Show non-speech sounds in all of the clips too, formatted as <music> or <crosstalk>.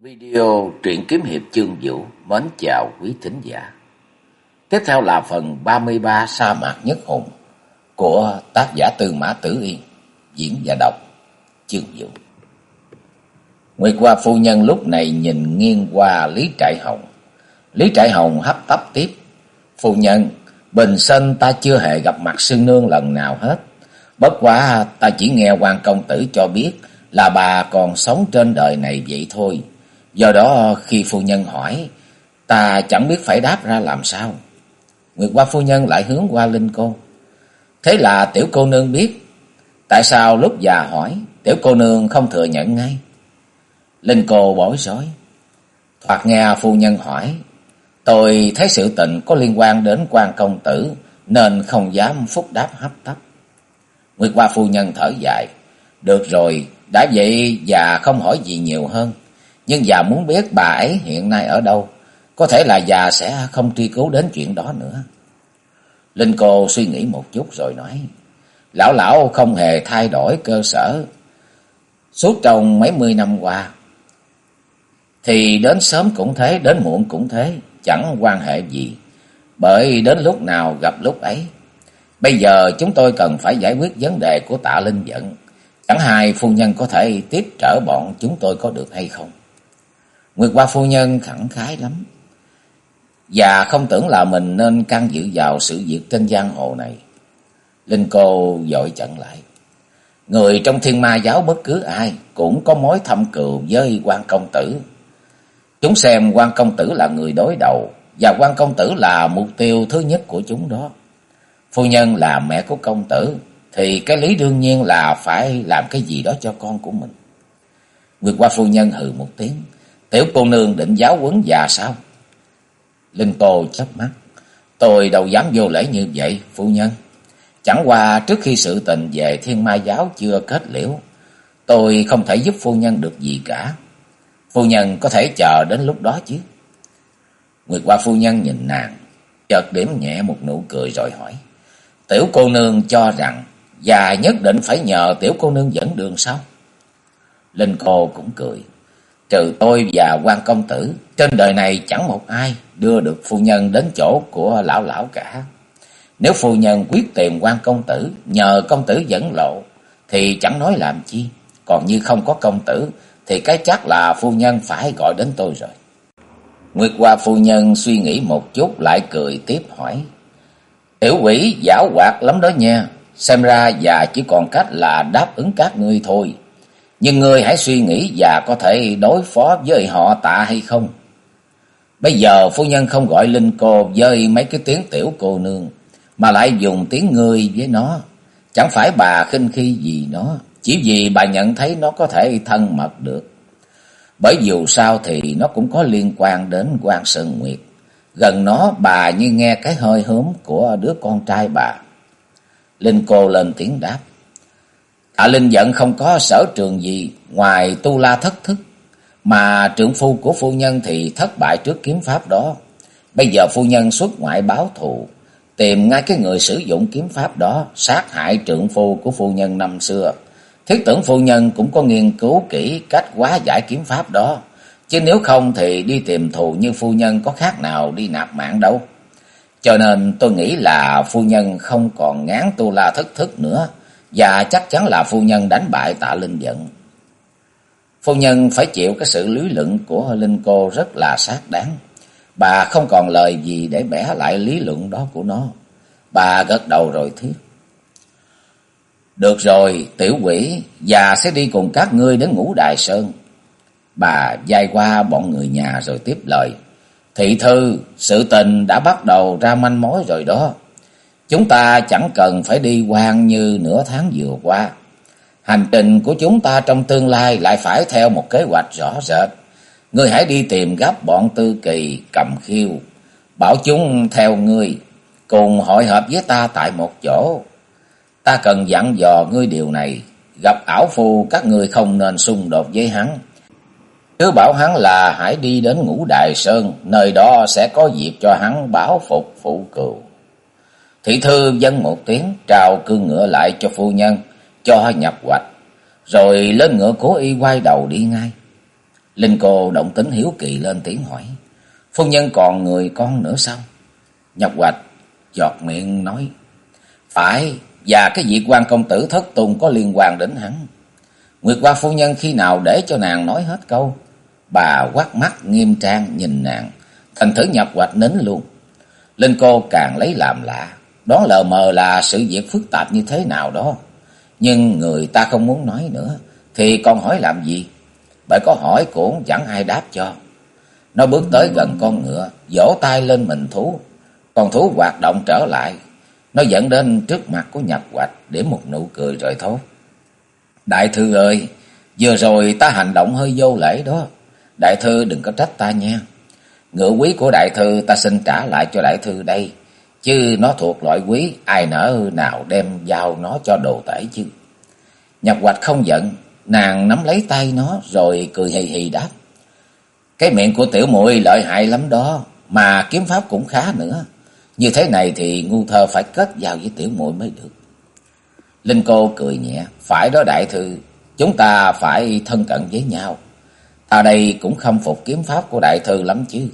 Video truyện kiếm hiệp chương vũ mến chào quý thính giả. Tiếp theo là phần 33 sa mạc nhất hùng của tác giả Tư Mã Tử Yên, diễn và đọc chương vũ. Nguyệt Hoa phu nhân lúc này nhìn nghiêng qua Lý Trại Hồng. Lý Trại Hồng hấp tấp tiếp. Phu nhân, bình sinh ta chưa hề gặp mặt sư nương lần nào hết. Bất quá ta chỉ nghe quan công tử cho biết là bà còn sống trên đời này vậy thôi. Do đó khi phu nhân hỏi, ta chẳng biết phải đáp ra làm sao. Nguyệt qua phu nhân lại hướng qua Linh cô. Thế là tiểu cô nương biết, tại sao lúc già hỏi, tiểu cô nương không thừa nhận ngay. Linh cô bối rối. Thoạt nghe phu nhân hỏi, tôi thấy sự tình có liên quan đến quan công tử, nên không dám phúc đáp hấp tấp. Nguyệt qua phu nhân thở dài, được rồi, đã vậy già không hỏi gì nhiều hơn. Nhưng già muốn biết bà ấy hiện nay ở đâu. Có thể là già sẽ không truy cứu đến chuyện đó nữa. Linh cô suy nghĩ một chút rồi nói. Lão lão không hề thay đổi cơ sở. Suốt trong mấy mươi năm qua. Thì đến sớm cũng thế, đến muộn cũng thế. Chẳng quan hệ gì. Bởi đến lúc nào gặp lúc ấy. Bây giờ chúng tôi cần phải giải quyết vấn đề của tạ linh dẫn Chẳng hai phu nhân có thể tiếp trở bọn chúng tôi có được hay không. Nguyệt Hoa phu nhân khẳng khái lắm. Và không tưởng là mình nên can dự vào sự việc trên giang hồ này. Linh cô dội chặn lại. Người trong thiên ma giáo bất cứ ai cũng có mối thâm cừu với quan công tử. Chúng xem quan công tử là người đối đầu và quan công tử là mục tiêu thứ nhất của chúng đó. Phu nhân là mẹ của công tử thì cái lý đương nhiên là phải làm cái gì đó cho con của mình. Nguyệt qua phu nhân hừ một tiếng. Tiểu cô nương định giáo quấn già sao? Linh Tô chớp mắt. Tôi đâu dám vô lễ như vậy, phu nhân. Chẳng qua trước khi sự tình về thiên ma giáo chưa kết liễu, tôi không thể giúp phu nhân được gì cả. Phu nhân có thể chờ đến lúc đó chứ. Nguyệt qua phu nhân nhìn nàng, chợt điểm nhẹ một nụ cười rồi hỏi. Tiểu cô nương cho rằng già nhất định phải nhờ tiểu cô nương dẫn đường sao? Linh cô cũng cười. Trừ tôi và quan công tử, trên đời này chẳng một ai đưa được phu nhân đến chỗ của lão lão cả. Nếu phu nhân quyết tìm quan công tử, nhờ công tử dẫn lộ, thì chẳng nói làm chi. Còn như không có công tử, thì cái chắc là phu nhân phải gọi đến tôi rồi. Nguyệt Hoa phu nhân suy nghĩ một chút lại cười tiếp hỏi. Tiểu quỷ giả hoạt lắm đó nha, xem ra già chỉ còn cách là đáp ứng các ngươi thôi. Nhưng ngươi hãy suy nghĩ và có thể đối phó với họ tạ hay không. Bây giờ phu nhân không gọi Linh cô với mấy cái tiếng tiểu cô nương, mà lại dùng tiếng ngươi với nó. Chẳng phải bà khinh khi gì nó, chỉ vì bà nhận thấy nó có thể thân mật được. Bởi dù sao thì nó cũng có liên quan đến quan Sơn Nguyệt. Gần nó bà như nghe cái hơi hớm của đứa con trai bà. Linh cô lên tiếng đáp. Tạ Linh giận không có sở trường gì ngoài tu la thất thức. Mà trưởng phu của phu nhân thì thất bại trước kiếm pháp đó. Bây giờ phu nhân xuất ngoại báo thù. Tìm ngay cái người sử dụng kiếm pháp đó. Sát hại trưởng phu của phu nhân năm xưa. Thiết tưởng phu nhân cũng có nghiên cứu kỹ cách quá giải kiếm pháp đó. Chứ nếu không thì đi tìm thù như phu nhân có khác nào đi nạp mạng đâu. Cho nên tôi nghĩ là phu nhân không còn ngán tu la thất thức nữa. Và chắc chắn là phu nhân đánh bại tạ Linh giận. Phu nhân phải chịu cái sự lý luận của Linh cô rất là xác đáng. Bà không còn lời gì để bẻ lại lý luận đó của nó. Bà gật đầu rồi thuyết. Được rồi, tiểu quỷ, già sẽ đi cùng các ngươi đến ngũ đại sơn. Bà dai qua bọn người nhà rồi tiếp lời. Thị thư, sự tình đã bắt đầu ra manh mối rồi đó. Chúng ta chẳng cần phải đi quan như nửa tháng vừa qua. Hành trình của chúng ta trong tương lai lại phải theo một kế hoạch rõ rệt. Ngươi hãy đi tìm gấp bọn tư kỳ cầm khiêu. Bảo chúng theo ngươi, cùng hội hợp với ta tại một chỗ. Ta cần dặn dò ngươi điều này. Gặp ảo phu các ngươi không nên xung đột với hắn. Cứ bảo hắn là hãy đi đến ngũ đại sơn, nơi đó sẽ có dịp cho hắn báo phục phụ cựu. Thị thư dân một tiếng, trao cương ngựa lại cho phu nhân, cho nhập hoạch, rồi lên ngựa cố y quay đầu đi ngay. Linh cô động tính hiếu kỳ lên tiếng hỏi. Phu nhân còn người con nữa sao? Nhập hoạch giọt miệng nói. Phải, và cái việc quan công tử thất tùng có liên quan đến hắn. Nguyệt qua phu nhân khi nào để cho nàng nói hết câu. Bà quát mắt nghiêm trang nhìn nàng. Thành thử nhập hoạch nín luôn. Linh cô càng lấy làm lạ. Đoán lờ mờ là sự việc phức tạp như thế nào đó. Nhưng người ta không muốn nói nữa. Thì con hỏi làm gì? Bởi có hỏi cũng chẳng ai đáp cho. Nó bước tới gần con ngựa. Vỗ tay lên mình thú. Con thú hoạt động trở lại. Nó dẫn đến trước mặt của nhập hoạch. Để một nụ cười rồi thốt. Đại thư ơi. Vừa rồi ta hành động hơi vô lễ đó. Đại thư đừng có trách ta nha. Ngựa quý của đại thư ta xin trả lại cho đại thư đây. Chứ nó thuộc loại quý, ai nỡ nào đem giao nó cho đồ tể chứ. Nhập hoạch không giận, nàng nắm lấy tay nó rồi cười hì hì đáp. Cái miệng của tiểu muội lợi hại lắm đó, mà kiếm pháp cũng khá nữa. Như thế này thì ngu thơ phải kết giao với tiểu muội mới được. Linh cô cười nhẹ, phải đó đại thư, chúng ta phải thân cận với nhau. Ta đây cũng không phục kiếm pháp của đại thư lắm chứ.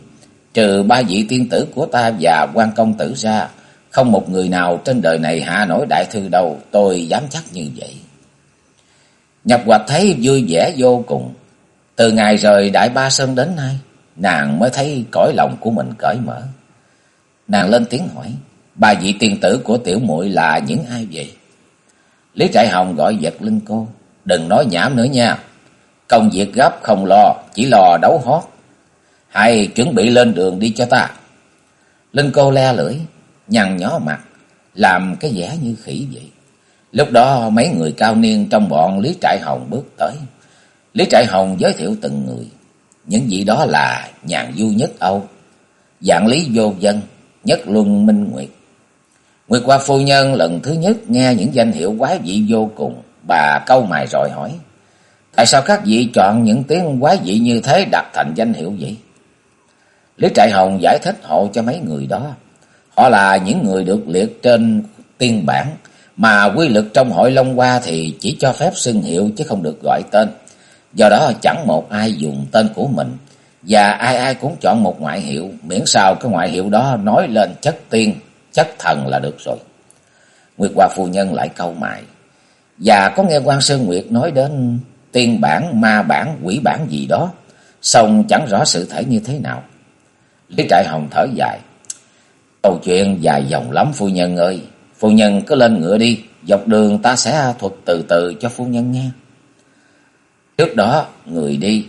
Trừ ba vị tiên tử của ta và quan công tử ra, không một người nào trên đời này hạ nổi đại thư đâu, tôi dám chắc như vậy. Nhập hoạch thấy vui vẻ vô cùng. Từ ngày rời Đại Ba Sơn đến nay, nàng mới thấy cõi lòng của mình cởi mở. Nàng lên tiếng hỏi, ba vị tiên tử của tiểu muội là những ai vậy? Lý Trại Hồng gọi giật linh cô, đừng nói nhảm nữa nha. Công việc gấp không lo, chỉ lo đấu hót. Hay chuẩn bị lên đường đi cho ta. Linh cô le lưỡi, nhăn nhó mặt, làm cái vẻ như khỉ vậy. Lúc đó mấy người cao niên trong bọn Lý Trại Hồng bước tới. Lý Trại Hồng giới thiệu từng người. Những vị đó là nhàn du nhất Âu, dạng lý vô dân, nhất luân minh nguyệt. Nguyệt qua Phu Nhân lần thứ nhất nghe những danh hiệu quái vị vô cùng, bà câu mày rồi hỏi. Tại sao các vị chọn những tiếng quái vị như thế đặt thành danh hiệu vậy? Lý Trại Hồng giải thích hộ cho mấy người đó. Họ là những người được liệt trên tiên bản, mà quy lực trong hội Long Hoa thì chỉ cho phép xưng hiệu chứ không được gọi tên. Do đó chẳng một ai dùng tên của mình, và ai ai cũng chọn một ngoại hiệu, miễn sao cái ngoại hiệu đó nói lên chất tiên, chất thần là được rồi. Nguyệt Hoa Phu Nhân lại câu mại. Và có nghe quan Sơn Nguyệt nói đến tiên bản, ma bản, quỷ bản gì đó, xong chẳng rõ sự thể như thế nào. Lý Trại Hồng thở dài. Câu chuyện dài dòng lắm phu nhân ơi. Phu nhân cứ lên ngựa đi. Dọc đường ta sẽ thuật từ từ cho phu nhân nghe. Trước đó người đi,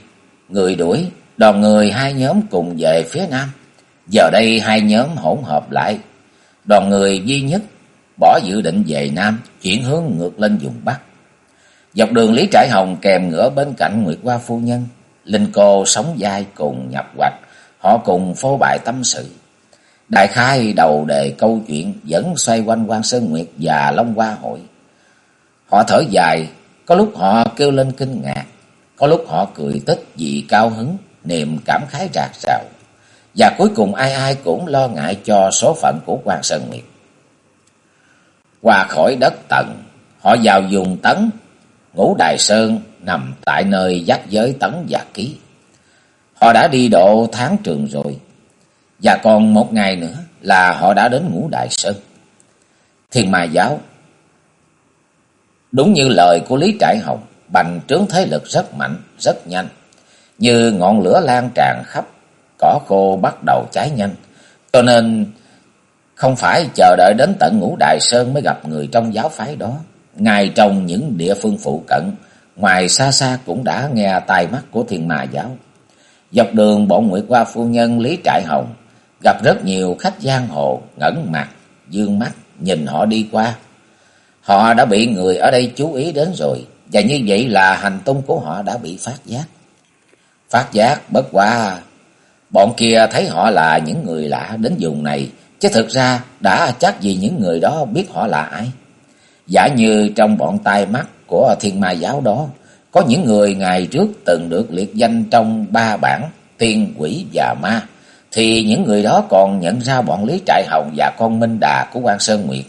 người đuổi. Đoàn người hai nhóm cùng về phía nam. Giờ đây hai nhóm hỗn hợp lại. Đoàn người duy nhất bỏ dự định về nam, chuyển hướng ngược lên vùng bắc. Dọc đường Lý Trại Hồng kèm ngựa bên cạnh Nguyệt Hoa phu nhân, Linh cô sống dai cùng nhập hoạch, họ cùng phô bại tâm sự. Đại khai đầu đề câu chuyện vẫn xoay quanh quan Sơn Nguyệt và Long Hoa hội. Họ thở dài, có lúc họ kêu lên kinh ngạc, có lúc họ cười tích vì cao hứng, niềm cảm khái rạc rào. Và cuối cùng ai ai cũng lo ngại cho số phận của quan Sơn Nguyệt. Qua khỏi đất tận, họ vào dùng tấn, ngũ Đài Sơn nằm tại nơi giáp giới tấn và ký. Họ đã đi độ tháng trường rồi, và còn một ngày nữa là họ đã đến ngũ Đại Sơn. Thiên Ma Giáo Đúng như lời của Lý Trại Hồng, bành trướng thế lực rất mạnh, rất nhanh. Như ngọn lửa lan tràn khắp, cỏ khô bắt đầu cháy nhanh. Cho nên không phải chờ đợi đến tận ngũ Đại Sơn mới gặp người trong giáo phái đó. Ngay trong những địa phương phụ cận, ngoài xa xa cũng đã nghe tai mắt của thiên ma giáo. Dọc đường bọn Nguyệt qua Phu Nhân Lý Trại Hồng gặp rất nhiều khách giang hồ ngẩn mặt, dương mắt, nhìn họ đi qua. Họ đã bị người ở đây chú ý đến rồi, và như vậy là hành tung của họ đã bị phát giác. Phát giác bất quá, bọn kia thấy họ là những người lạ đến vùng này, chứ thực ra đã chắc gì những người đó biết họ là ai. Giả như trong bọn tai mắt của thiên ma giáo đó, có những người ngày trước từng được liệt danh trong ba bản tiên quỷ và ma, thì những người đó còn nhận ra bọn Lý Trại Hồng và con Minh Đà của quan Sơn Nguyệt.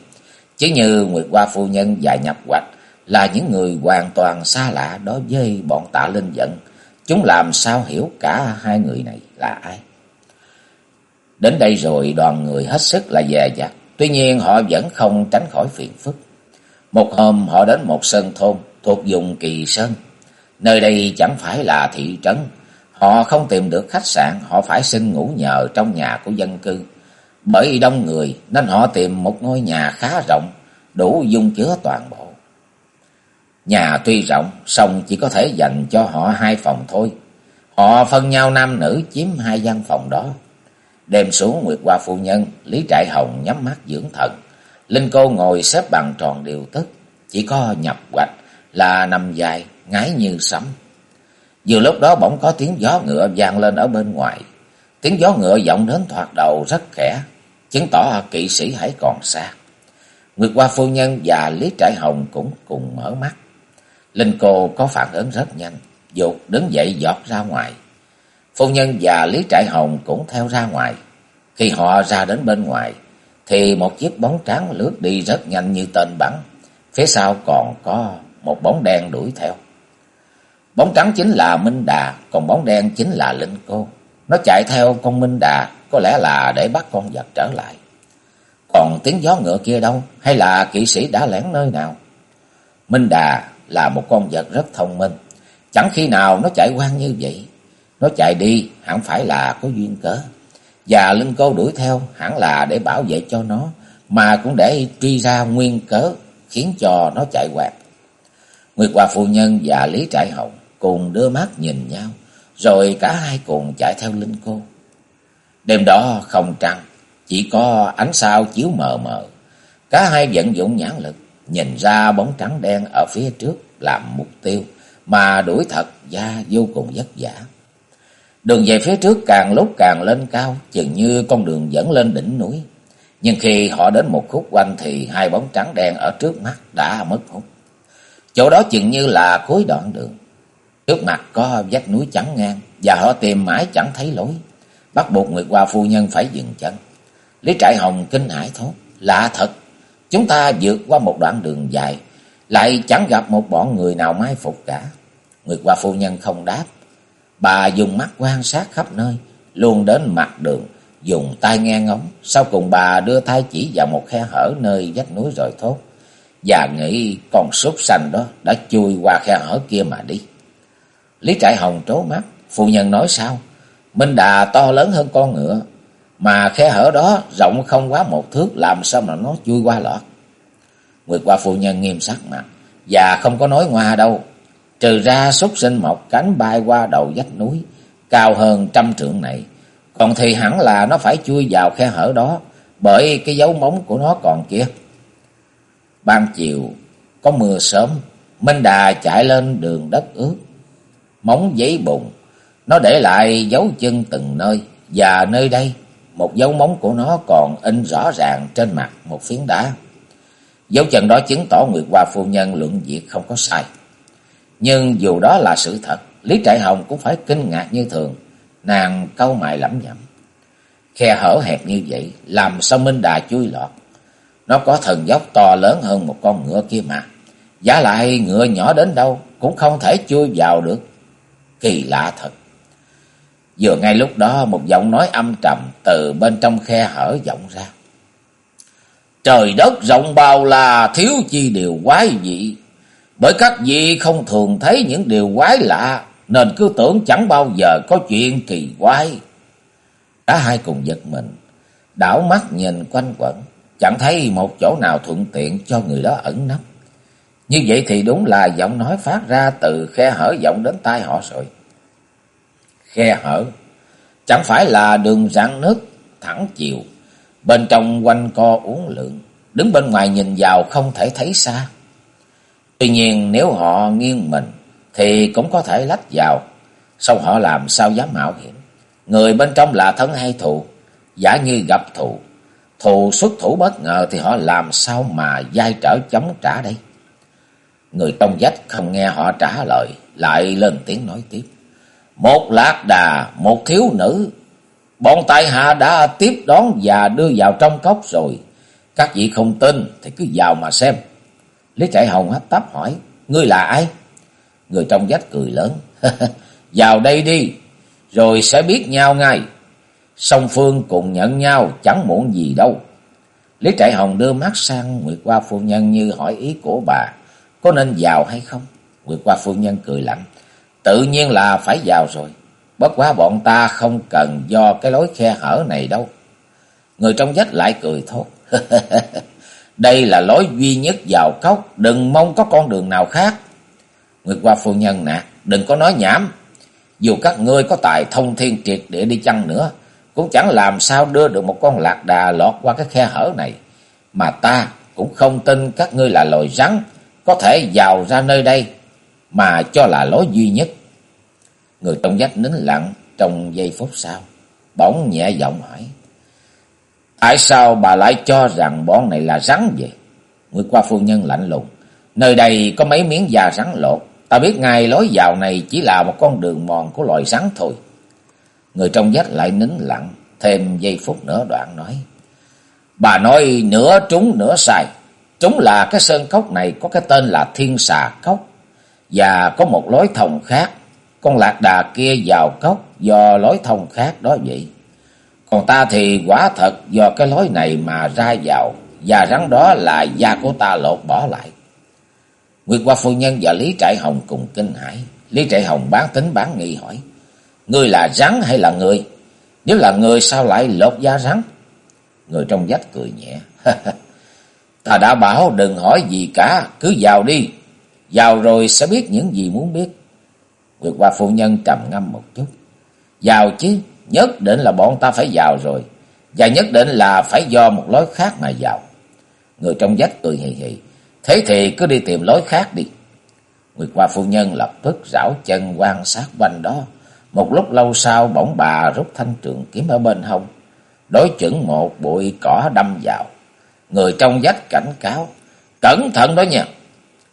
Chứ như Nguyệt Hoa Phu Nhân và Nhập Hoạch là những người hoàn toàn xa lạ đối với bọn tạ linh giận, chúng làm sao hiểu cả hai người này là ai. Đến đây rồi đoàn người hết sức là dè dặt, tuy nhiên họ vẫn không tránh khỏi phiền phức. Một hôm họ đến một sân thôn thuộc vùng Kỳ Sơn. Nơi đây chẳng phải là thị trấn, họ không tìm được khách sạn, họ phải xin ngủ nhờ trong nhà của dân cư. Bởi đông người nên họ tìm một ngôi nhà khá rộng, đủ dung chứa toàn bộ. Nhà tuy rộng, song chỉ có thể dành cho họ hai phòng thôi. Họ phân nhau nam nữ chiếm hai gian phòng đó. Đêm xuống Nguyệt Hoa Phu Nhân, Lý Trại Hồng nhắm mắt dưỡng thần. Linh cô ngồi xếp bằng tròn điều tức, chỉ có nhập hoạch là nằm dài, ngái như sấm. Vừa lúc đó bỗng có tiếng gió ngựa vang lên ở bên ngoài. Tiếng gió ngựa vọng đến thoạt đầu rất khẽ, chứng tỏ kỵ sĩ hãy còn xa. Nguyệt Hoa Phu Nhân và Lý Trại Hồng cũng cùng mở mắt. Linh cô có phản ứng rất nhanh, dột đứng dậy giọt ra ngoài. Phu Nhân và Lý Trại Hồng cũng theo ra ngoài. Khi họ ra đến bên ngoài, thì một chiếc bóng trắng lướt đi rất nhanh như tên bắn. Phía sau còn có một bóng đen đuổi theo. Bóng trắng chính là Minh Đà, còn bóng đen chính là Linh Cô. Nó chạy theo con Minh Đà, có lẽ là để bắt con vật trở lại. Còn tiếng gió ngựa kia đâu, hay là kỵ sĩ đã lẻn nơi nào? Minh Đà là một con vật rất thông minh, chẳng khi nào nó chạy quan như vậy. Nó chạy đi hẳn phải là có duyên cớ. Và Linh Cô đuổi theo hẳn là để bảo vệ cho nó, mà cũng để truy ra nguyên cớ khiến cho nó chạy quạt. Nguyệt Hòa Phu Nhân và Lý Trại Hồng cùng đưa mắt nhìn nhau, rồi cả hai cùng chạy theo Linh Cô. Đêm đó không trăng, chỉ có ánh sao chiếu mờ mờ. Cả hai vận dụng nhãn lực, nhìn ra bóng trắng đen ở phía trước làm mục tiêu, mà đuổi thật ra vô cùng vất vả. Đường về phía trước càng lúc càng lên cao, chừng như con đường dẫn lên đỉnh núi. Nhưng khi họ đến một khúc quanh thì hai bóng trắng đen ở trước mắt đã mất hút. Chỗ đó chừng như là cuối đoạn đường. Trước mặt có vách núi chẳng ngang và họ tìm mãi chẳng thấy lối. Bắt buộc Nguyệt Hoa phu nhân phải dừng chân. Lý Trại Hồng kinh hãi thốt. Lạ thật, chúng ta vượt qua một đoạn đường dài, lại chẳng gặp một bọn người nào mai phục cả. Nguyệt Hoa phu nhân không đáp. Bà dùng mắt quan sát khắp nơi, luôn đến mặt đường, dùng tay nghe ngóng. Sau cùng bà đưa tay chỉ vào một khe hở nơi vách núi rồi thốt. Và nghĩ con súc xanh đó đã chui qua khe hở kia mà đi. Lý Trại Hồng trố mắt, phu nhân nói sao? Minh Đà to lớn hơn con ngựa, mà khe hở đó rộng không quá một thước làm sao mà nó chui qua lọt. Nguyệt qua phu nhân nghiêm sắc mặt, và không có nói ngoa đâu. Trừ ra súc sinh một cánh bay qua đầu vách núi, cao hơn trăm trượng này. Còn thì hẳn là nó phải chui vào khe hở đó, bởi cái dấu móng của nó còn kia. Ban chiều, có mưa sớm, Minh Đà chạy lên đường đất ướt. Móng giấy bùn, nó để lại dấu chân từng nơi, và nơi đây, một dấu móng của nó còn in rõ ràng trên mặt một phiến đá. Dấu chân đó chứng tỏ Nguyệt Hoa phu nhân luận việc không có sai. Nhưng dù đó là sự thật, Lý Trại Hồng cũng phải kinh ngạc như thường, nàng câu mày lẩm nhẩm. Khe hở hẹp như vậy, làm sao Minh Đà chui lọt? Nó có thần dốc to lớn hơn một con ngựa kia mà. Giá lại ngựa nhỏ đến đâu cũng không thể chui vào được. Kỳ lạ thật. Vừa ngay lúc đó một giọng nói âm trầm từ bên trong khe hở vọng ra. Trời đất rộng bao là thiếu chi điều quái dị. Bởi các vị không thường thấy những điều quái lạ nên cứ tưởng chẳng bao giờ có chuyện kỳ quái. Cả hai cùng giật mình, đảo mắt nhìn quanh quẩn, chẳng thấy một chỗ nào thuận tiện cho người đó ẩn nấp. Như vậy thì đúng là giọng nói phát ra từ khe hở giọng đến tai họ rồi. Khe hở, chẳng phải là đường rạn nước thẳng chiều, bên trong quanh co uốn lượn, đứng bên ngoài nhìn vào không thể thấy xa. Tuy nhiên nếu họ nghiêng mình thì cũng có thể lách vào, sau họ làm sao dám mạo hiểm. Người bên trong là thân hay thù, giả như gặp thù, thù xuất thủ bất ngờ thì họ làm sao mà dai trở chống trả đây. Người trong dách không nghe họ trả lời, lại lên tiếng nói tiếp. Một lạc đà, một thiếu nữ, bọn tại hạ đã tiếp đón và đưa vào trong cốc rồi. Các vị không tin thì cứ vào mà xem. Lý Trại Hồng hấp tấp hỏi, ngươi là ai? Người trong dách cười lớn. <laughs> Vào đây đi, rồi sẽ biết nhau ngay. Song phương cùng nhận nhau chẳng muộn gì đâu. Lý Trại Hồng đưa mắt sang Nguyệt Hoa Phu Nhân như hỏi ý của bà. Có nên vào hay không? Nguyệt Hoa Phu Nhân cười lạnh. Tự nhiên là phải vào rồi. Bất quá bọn ta không cần do cái lối khe hở này đâu. Người trong dách lại cười thốt. <laughs> Đây là lối duy nhất vào cốc. Đừng mong có con đường nào khác. Nguyệt Hoa Phu Nhân nè. Đừng có nói nhảm. Dù các ngươi có tài thông thiên triệt địa đi chăng nữa. Cũng chẳng làm sao đưa được một con lạc đà lọt qua cái khe hở này. Mà ta cũng không tin các ngươi là loài rắn. Có thể vào ra nơi đây. Mà cho là lối duy nhất. Người trong giách nín lặng trong giây phút sau. Bỗng nhẹ giọng hỏi. Tại sao bà lại cho rằng bọn này là rắn vậy? người qua phu nhân lạnh lùng. Nơi đây có mấy miếng da rắn lột. Ta biết ngay lối vào này chỉ là một con đường mòn của loài rắn thôi. Người trong giách lại nín lặng. Thêm giây phút nữa đoạn nói. Bà nói nửa trúng nửa sai chúng là cái sơn cốc này có cái tên là Thiên Xà Cốc. Và có một lối thông khác con lạc đà kia vào cốc do lối thông khác đó vậy. Còn ta thì quả thật do cái lối này mà ra vào, và rắn đó là da của ta lột bỏ lại. Nguyệt qua phu nhân và Lý Trại Hồng cùng kinh hãi. Lý Trại Hồng bán tính bán nghi hỏi, Ngươi là rắn hay là người? Nếu là người sao lại lột da rắn? Người trong vách cười nhẹ. <laughs> ta đã bảo đừng hỏi gì cả, cứ vào đi. Vào rồi sẽ biết những gì muốn biết. Nguyệt Hoa phu nhân trầm ngâm một chút. Vào chứ, nhất định là bọn ta phải vào rồi. Và nhất định là phải do một lối khác mà vào. Người trong vách cười hì hì. Thế thì cứ đi tìm lối khác đi. Nguyệt Hoa phu nhân lập tức rảo chân quan sát quanh đó. Một lúc lâu sau bỗng bà rút thanh trường kiếm ở bên hông. Đối chuẩn một bụi cỏ đâm vào. Người trong vách cảnh cáo. Cẩn thận đó nha.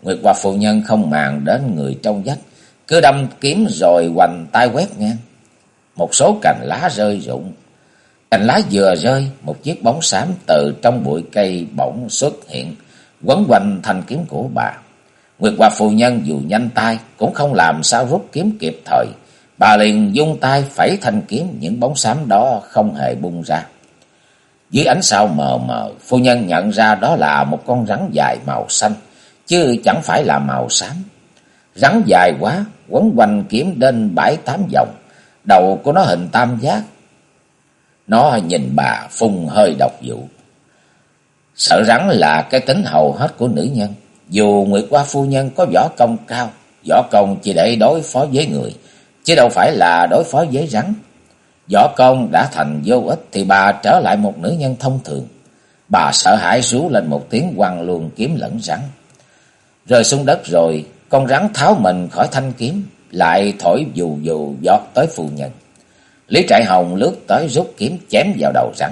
Nguyệt Hoa phụ nhân không màng đến người trong vách cứ đâm kiếm rồi hoành tay quét ngang. Một số cành lá rơi rụng. Cành lá vừa rơi, một chiếc bóng xám từ trong bụi cây bỗng xuất hiện, quấn quanh thanh kiếm của bà. Nguyệt Hoa phụ nhân dù nhanh tay cũng không làm sao rút kiếm kịp thời. Bà liền dung tay phẩy thanh kiếm, những bóng xám đó không hề bung ra. Dưới ánh sao mờ mờ, phu nhân nhận ra đó là một con rắn dài màu xanh, chứ chẳng phải là màu xám. Rắn dài quá, quấn quanh kiếm đến bảy tám vòng, đầu của nó hình tam giác. Nó nhìn bà phun hơi độc dụ. Sợ rắn là cái tính hầu hết của nữ nhân. Dù Nguyệt Hoa Phu Nhân có võ công cao, võ công chỉ để đối phó với người, chứ đâu phải là đối phó với rắn. Võ công đã thành vô ích thì bà trở lại một nữ nhân thông thường. Bà sợ hãi rú lên một tiếng quăng luồng kiếm lẫn rắn. Rơi xuống đất rồi, con rắn tháo mình khỏi thanh kiếm, lại thổi dù dù giọt tới phu nhân. Lý Trại Hồng lướt tới rút kiếm chém vào đầu rắn.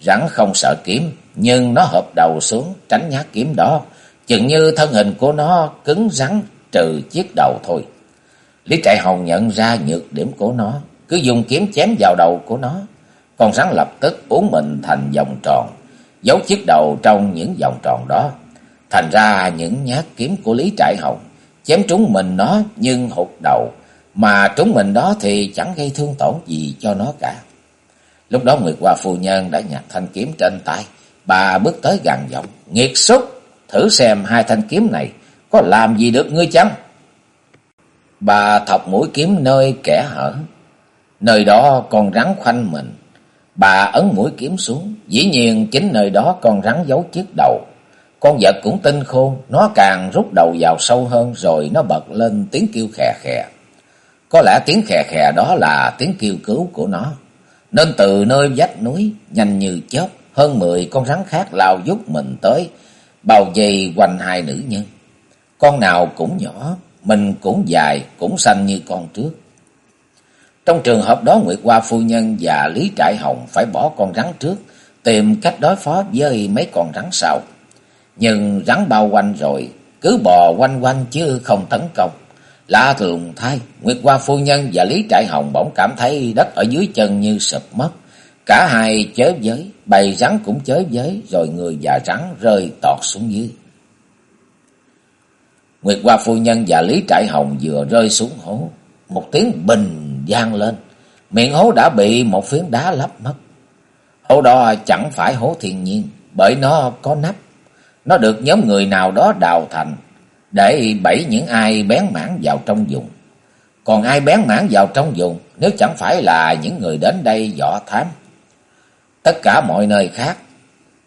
Rắn không sợ kiếm, nhưng nó hợp đầu xuống tránh nhát kiếm đó, chừng như thân hình của nó cứng rắn trừ chiếc đầu thôi. Lý Trại Hồng nhận ra nhược điểm của nó, cứ dùng kiếm chém vào đầu của nó. Con rắn lập tức uốn mình thành vòng tròn, giấu chiếc đầu trong những vòng tròn đó. Thành ra những nhát kiếm của Lý Trại Hồng chém trúng mình nó nhưng hụt đầu, mà trúng mình đó thì chẳng gây thương tổn gì cho nó cả. Lúc đó Nguyệt Hoa phu nhân đã nhặt thanh kiếm trên tay, bà bước tới gần giọng, nghiệt xúc, thử xem hai thanh kiếm này có làm gì được ngươi chăng? Bà thọc mũi kiếm nơi kẻ hở, nơi đó con rắn khoanh mình. Bà ấn mũi kiếm xuống, dĩ nhiên chính nơi đó con rắn giấu chiếc đầu. Con vật cũng tinh khôn, nó càng rút đầu vào sâu hơn rồi nó bật lên tiếng kêu khè khè. Có lẽ tiếng khè khè đó là tiếng kêu cứu của nó. Nên từ nơi vách núi, nhanh như chớp, hơn mười con rắn khác lao giúp mình tới, bao vây quanh hai nữ nhân. Con nào cũng nhỏ, mình cũng dài, cũng xanh như con trước. Trong trường hợp đó Nguyệt Hoa Phu Nhân và Lý Trại Hồng phải bỏ con rắn trước, tìm cách đối phó với mấy con rắn sau. Nhưng rắn bao quanh rồi, cứ bò quanh quanh chứ không tấn công. Lạ thường thay, Nguyệt Hoa Phu Nhân và Lý Trại Hồng bỗng cảm thấy đất ở dưới chân như sụp mất. Cả hai chớ giới, bầy rắn cũng chớ giới, rồi người và rắn rơi tọt xuống dưới. Nguyệt Hoa Phu Nhân và Lý Trại Hồng vừa rơi xuống hố một tiếng bình gian lên. Miệng hố đã bị một phiến đá lấp mất. Hố đó chẳng phải hố thiên nhiên, bởi nó có nắp. Nó được nhóm người nào đó đào thành, để bẫy những ai bén mảng vào trong vùng. Còn ai bén mảng vào trong vùng, nếu chẳng phải là những người đến đây dọ thám. Tất cả mọi nơi khác,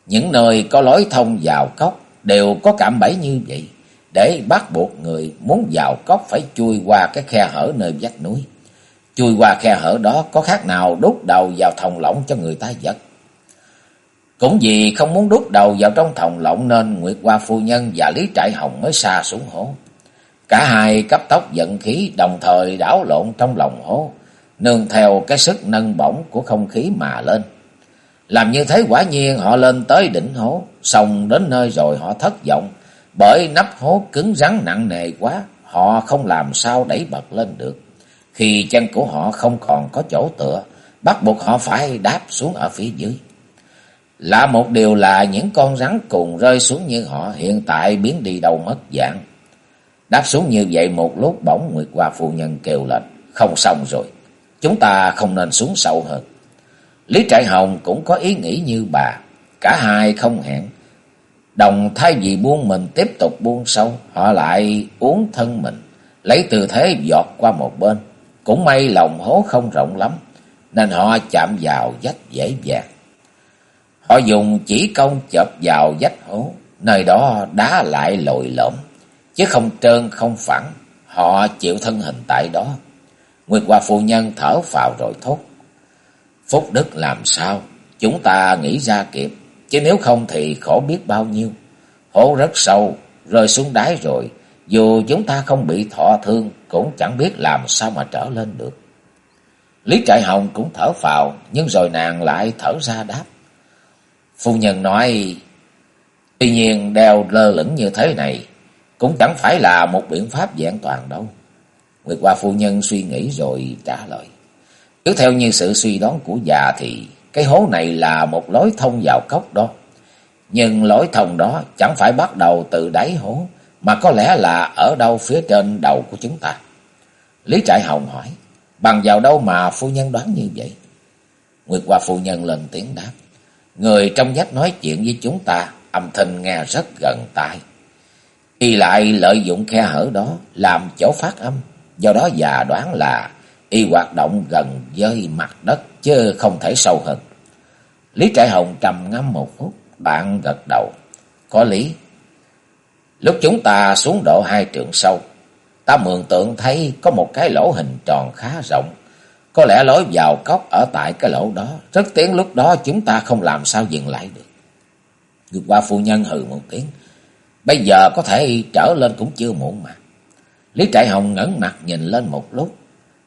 những nơi có lối thông vào cốc đều có cạm bẫy như vậy, để bắt buộc người muốn vào cốc phải chui qua cái khe hở nơi vách núi. Chui qua khe hở đó có khác nào đút đầu vào thòng lọng cho người ta giật. Cũng vì không muốn đút đầu vào trong thòng lọng nên Nguyệt Hoa Phu Nhân và Lý Trại Hồng mới xa xuống hố. Cả hai cấp tốc giận khí đồng thời đảo lộn trong lòng hố, nương theo cái sức nâng bổng của không khí mà lên. Làm như thế quả nhiên họ lên tới đỉnh hố, xong đến nơi rồi họ thất vọng, bởi nắp hố cứng rắn nặng nề quá, họ không làm sao đẩy bật lên được. Khi chân của họ không còn có chỗ tựa, bắt buộc họ phải đáp xuống ở phía dưới. Lạ một điều là những con rắn cùng rơi xuống như họ hiện tại biến đi đâu mất dạng. Đáp xuống như vậy một lúc bỗng Nguyệt Hoa phu nhân kêu lên, không xong rồi, chúng ta không nên xuống sâu hơn. Lý Trại Hồng cũng có ý nghĩ như bà, cả hai không hẹn. Đồng thay vì buông mình tiếp tục buông sâu, họ lại uống thân mình, lấy tư thế giọt qua một bên. Cũng may lòng hố không rộng lắm, nên họ chạm vào vách dễ dàng. Họ dùng chỉ công chộp vào vách hố, nơi đó đá lại lồi lõm, chứ không trơn không phẳng, họ chịu thân hình tại đó. Nguyệt Hoa phu nhân thở phào rồi thốt. Phúc đức làm sao, chúng ta nghĩ ra kịp, chứ nếu không thì khổ biết bao nhiêu. Hố rất sâu, rơi xuống đáy rồi, dù chúng ta không bị thọ thương, cũng chẳng biết làm sao mà trở lên được. Lý Trại Hồng cũng thở phào, nhưng rồi nàng lại thở ra đáp. Phu nhân nói, tuy nhiên đeo lơ lửng như thế này, cũng chẳng phải là một biện pháp vẹn toàn đâu. Nguyệt Hoa phu nhân suy nghĩ rồi trả lời. Cứ theo như sự suy đoán của già thì cái hố này là một lối thông vào cốc đó. Nhưng lối thông đó chẳng phải bắt đầu từ đáy hố, mà có lẽ là ở đâu phía trên đầu của chúng ta. Lý Trại Hồng hỏi, bằng vào đâu mà phu nhân đoán như vậy? Nguyệt Hoa phu nhân lên tiếng đáp, người trong dách nói chuyện với chúng ta, âm thanh nghe rất gần tai. Y lại lợi dụng khe hở đó làm chỗ phát âm, do đó già đoán là y hoạt động gần với mặt đất chứ không thể sâu hơn. Lý Trại Hồng trầm ngâm một phút, bạn gật đầu. Có lý. Lúc chúng ta xuống độ hai trượng sâu, ta mường tượng thấy có một cái lỗ hình tròn khá rộng. Có lẽ lối vào cốc ở tại cái lỗ đó. Rất tiếng lúc đó chúng ta không làm sao dừng lại được. Ngược qua phu nhân hừ một tiếng. Bây giờ có thể trở lên cũng chưa muộn mà. Lý Trại Hồng ngẩng mặt nhìn lên một lúc.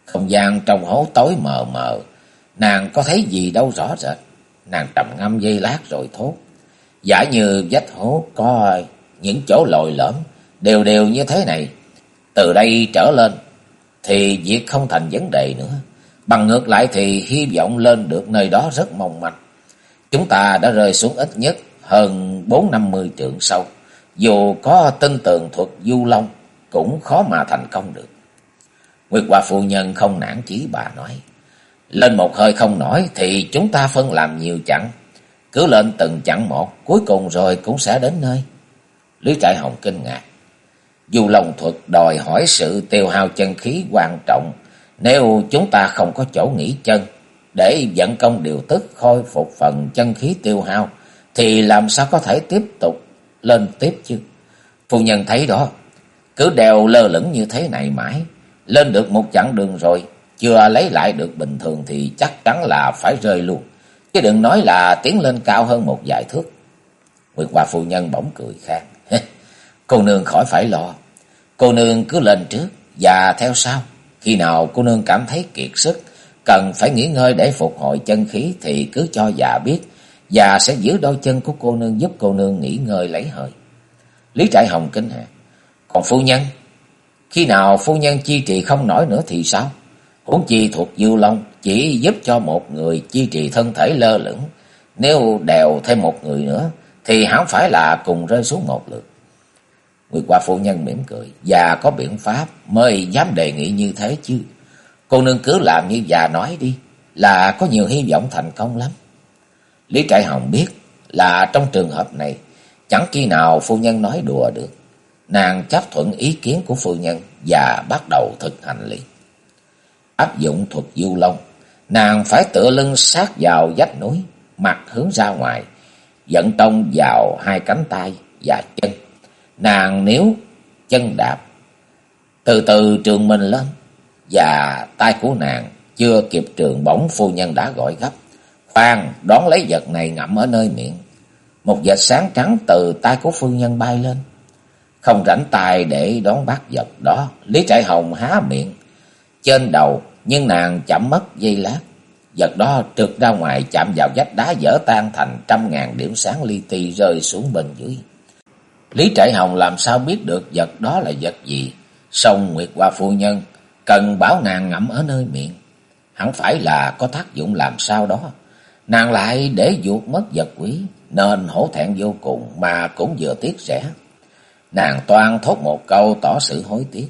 Không gian trong hố tối mờ mờ. Nàng có thấy gì đâu rõ rệt. Nàng trầm ngâm dây lát rồi thốt. Giả như vách hố có những chỗ lồi lõm, đều đều như thế này. Từ đây trở lên thì việc không thành vấn đề nữa. Bằng ngược lại thì hy vọng lên được nơi đó rất mong manh. Chúng ta đã rơi xuống ít nhất hơn bốn năm mươi trượng sâu. Dù có tinh tường thuật du long cũng khó mà thành công được. Nguyệt Hoa phu nhân không nản chí bà nói. Lên một hơi không nổi thì chúng ta phân làm nhiều chặng. Cứ lên từng chặng một, cuối cùng rồi cũng sẽ đến nơi. Lý Trại Hồng kinh ngạc. Dù lòng thuật đòi hỏi sự tiêu hao chân khí quan trọng. Nếu chúng ta không có chỗ nghỉ chân, để vận công điều tức khôi phục phần chân khí tiêu hao, thì làm sao có thể tiếp tục lên tiếp chứ? Phu nhân thấy đó, cứ đều lơ lửng như thế này mãi, lên được một chặng đường rồi, chưa lấy lại được bình thường thì chắc chắn là phải rơi luôn. Chứ đừng nói là tiến lên cao hơn một vài thước. Nguyệt Hòa phu nhân bỗng cười khang. <laughs> cô nương khỏi phải lo. Cô nương cứ lên trước và theo sau. Khi nào cô nương cảm thấy kiệt sức, cần phải nghỉ ngơi để phục hồi chân khí thì cứ cho già biết. Già sẽ giữ đôi chân của cô nương giúp cô nương nghỉ ngơi lấy hơi. Lý Trại Hồng kính hạ. Còn phu nhân, khi nào phu nhân chi trì không nổi nữa thì sao? Huống chi thuộc Dư long chỉ giúp cho một người chi trì thân thể lơ lửng. Nếu đèo thêm một người nữa thì hẳn phải là cùng rơi xuống một lượt. người qua phu nhân mỉm cười. Và có biện pháp mới dám đề nghị như thế chứ. Cô nương cứ làm như già nói đi, là có nhiều hy vọng thành công lắm. Lý Trại Hồng biết là trong trường hợp này, chẳng khi nào phu nhân nói đùa được. Nàng chấp thuận ý kiến của phu nhân và bắt đầu thực hành liền. Áp dụng thuật du long, nàng phải tựa lưng sát vào vách núi, mặt hướng ra ngoài, dẫn tông vào hai cánh tay và chân. Nàng nếu chân đạp, từ từ trường mình lên, và tay của nàng chưa kịp trường bóng phu nhân đã gọi gấp. Khoan, đón lấy vật này ngậm ở nơi miệng. Một vật sáng trắng từ tay của phu nhân bay lên. Không rảnh tay để đón bắt vật đó. Lý Trại Hồng há miệng. Trên đầu, nhưng nàng chậm mất giây lát. Vật đó trượt ra ngoài chạm vào vách đá dở tan thành trăm ngàn điểm sáng li ti rơi xuống bên dưới. Lý Trại Hồng làm sao biết được vật đó là vật gì? Song Nguyệt Hoa Phu Nhân cần bảo nàng ngậm ở nơi miệng. Hẳn phải là có tác dụng làm sao đó. Nàng lại để ruột mất vật quý, nên hổ thẹn vô cùng mà cũng vừa tiếc rẻ. Nàng toan thốt một câu tỏ sự hối tiếc.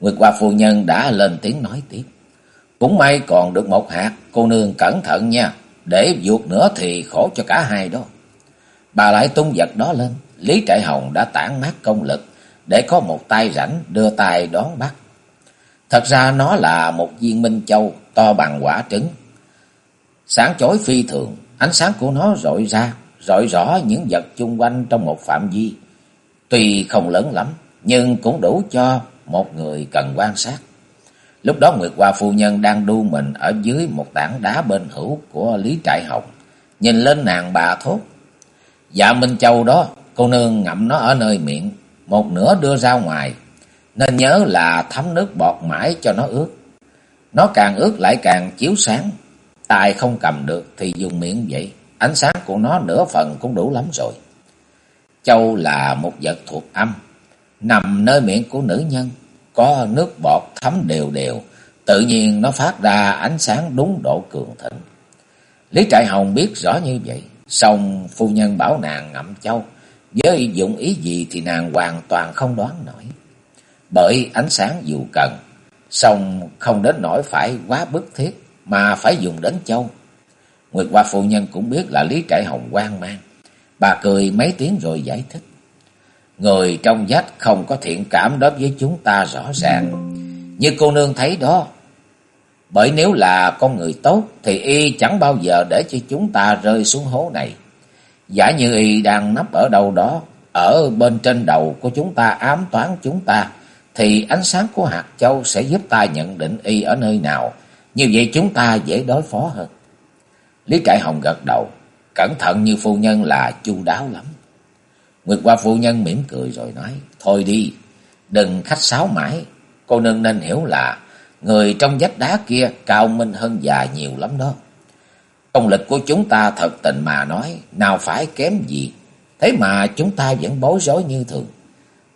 Nguyệt Hoa Phu Nhân đã lên tiếng nói tiếp. Cũng may còn được một hạt, cô nương cẩn thận nha, để vuột nữa thì khổ cho cả hai đó. Bà lại tung vật đó lên, Lý Trại Hồng đã tản mát công lực, để có một tay rảnh đưa tay đón bắt. Thật ra nó là một viên minh châu to bằng quả trứng. Sáng chói phi thường, ánh sáng của nó rọi ra, rọi rõ những vật chung quanh trong một phạm vi. Tuy không lớn lắm, nhưng cũng đủ cho một người cần quan sát. Lúc đó Nguyệt Hoa Phu Nhân đang đu mình ở dưới một tảng đá bên hữu của Lý Trại Hồng. Nhìn lên nàng bà thốt. Dạ Minh Châu đó, cô nương ngậm nó ở nơi miệng, một nửa đưa ra ngoài. Nên nhớ là thấm nước bọt mãi cho nó ướt. Nó càng ướt lại càng chiếu sáng. Tài không cầm được thì dùng miệng vậy. Ánh sáng của nó nửa phần cũng đủ lắm rồi. Châu là một vật thuộc âm. Nằm nơi miệng của nữ nhân. Có nước bọt thấm đều đều. Tự nhiên nó phát ra ánh sáng đúng độ cường thịnh. Lý Trại Hồng biết rõ như vậy. Xong phu nhân bảo nàng ngậm châu. Với dụng ý gì thì nàng hoàn toàn không đoán nổi. Bởi ánh sáng dù cần, song không đến nỗi phải quá bức thiết mà phải dùng đến châu. Nguyệt Hoa phu nhân cũng biết là Lý Trại Hồng quan mang. Bà cười mấy tiếng rồi giải thích. Người trong dách không có thiện cảm đối với chúng ta rõ ràng. Như cô nương thấy đó. Bởi nếu là con người tốt thì y chẳng bao giờ để cho chúng ta rơi xuống hố này. Giả như y đang nấp ở đâu đó, ở bên trên đầu của chúng ta ám toán chúng ta, thì ánh sáng của hạt châu sẽ giúp ta nhận định y ở nơi nào. Như vậy chúng ta dễ đối phó hơn. Lý Trại Hồng gật đầu, cẩn thận như phu nhân là chu đáo lắm. Nguyệt Hoa phu nhân mỉm cười rồi nói, thôi đi, đừng khách sáo mãi, cô nương nên hiểu là người trong vách đá kia cao minh hơn già nhiều lắm đó. Công lực của chúng ta thật tình mà nói, nào phải kém gì, thế mà chúng ta vẫn bối rối như thường.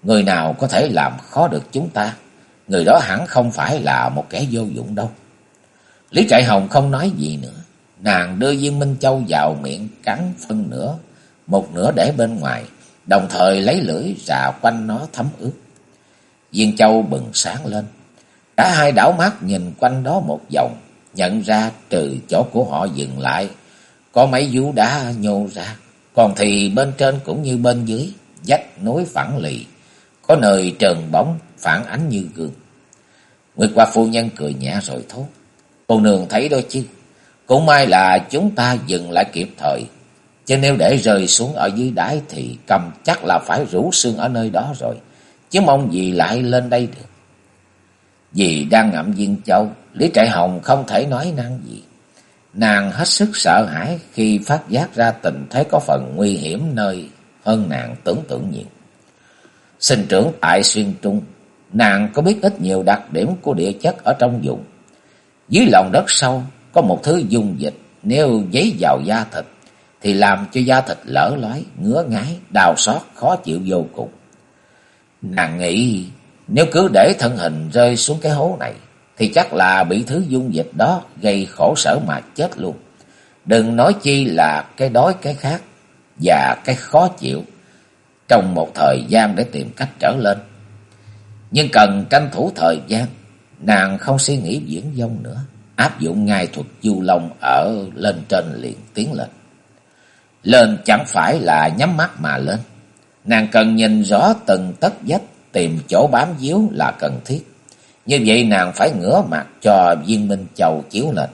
Người nào có thể làm khó được chúng ta, người đó hẳn không phải là một kẻ vô dụng đâu. Lý Trại Hồng không nói gì nữa. Nàng đưa viên Minh Châu vào miệng cắn phân nửa, một nửa để bên ngoài, đồng thời lấy lưỡi rà quanh nó thấm ướt. Viên Châu bừng sáng lên. Cả hai đảo mắt nhìn quanh đó một vòng, nhận ra trừ chỗ của họ dừng lại, có mấy vú đá nhô ra, còn thì bên trên cũng như bên dưới, dách núi phẳng lì, có nơi trần bóng phản ánh như gương. Nguyệt Hoa phu nhân cười nhẹ rồi thốt. Cô nương thấy đó chứ. Cũng may là chúng ta dừng lại kịp thời. Chứ nếu để rơi xuống ở dưới đáy thì cầm chắc là phải rủ xương ở nơi đó rồi. Chứ mong gì lại lên đây được. Vì đang ngậm viên châu, Lý Trại Hồng không thể nói năng gì. Nàng hết sức sợ hãi khi phát giác ra tình thế có phần nguy hiểm nơi hơn nàng tưởng tượng nhiều. Sinh trưởng tại xuyên trung, nàng có biết ít nhiều đặc điểm của địa chất ở trong vùng. Dưới lòng đất sâu có một thứ dung dịch, nếu giấy vào da thịt, thì làm cho da thịt lở loái ngứa ngái, đau xót, khó chịu vô cùng. Nàng nghĩ nếu cứ để thân hình rơi xuống cái hố này, thì chắc là bị thứ dung dịch đó gây khổ sở mà chết luôn. Đừng nói chi là cái đói cái khác và cái khó chịu trong một thời gian để tìm cách trở lên. Nhưng cần tranh thủ thời gian nàng không suy nghĩ viễn vông nữa, áp dụng ngay thuật du long ở lên trên liền tiến lên. Lên chẳng phải là nhắm mắt mà lên, nàng cần nhìn rõ từng tất dách tìm chỗ bám díu là cần thiết. Như vậy nàng phải ngửa mặt cho viên minh châu chiếu lên.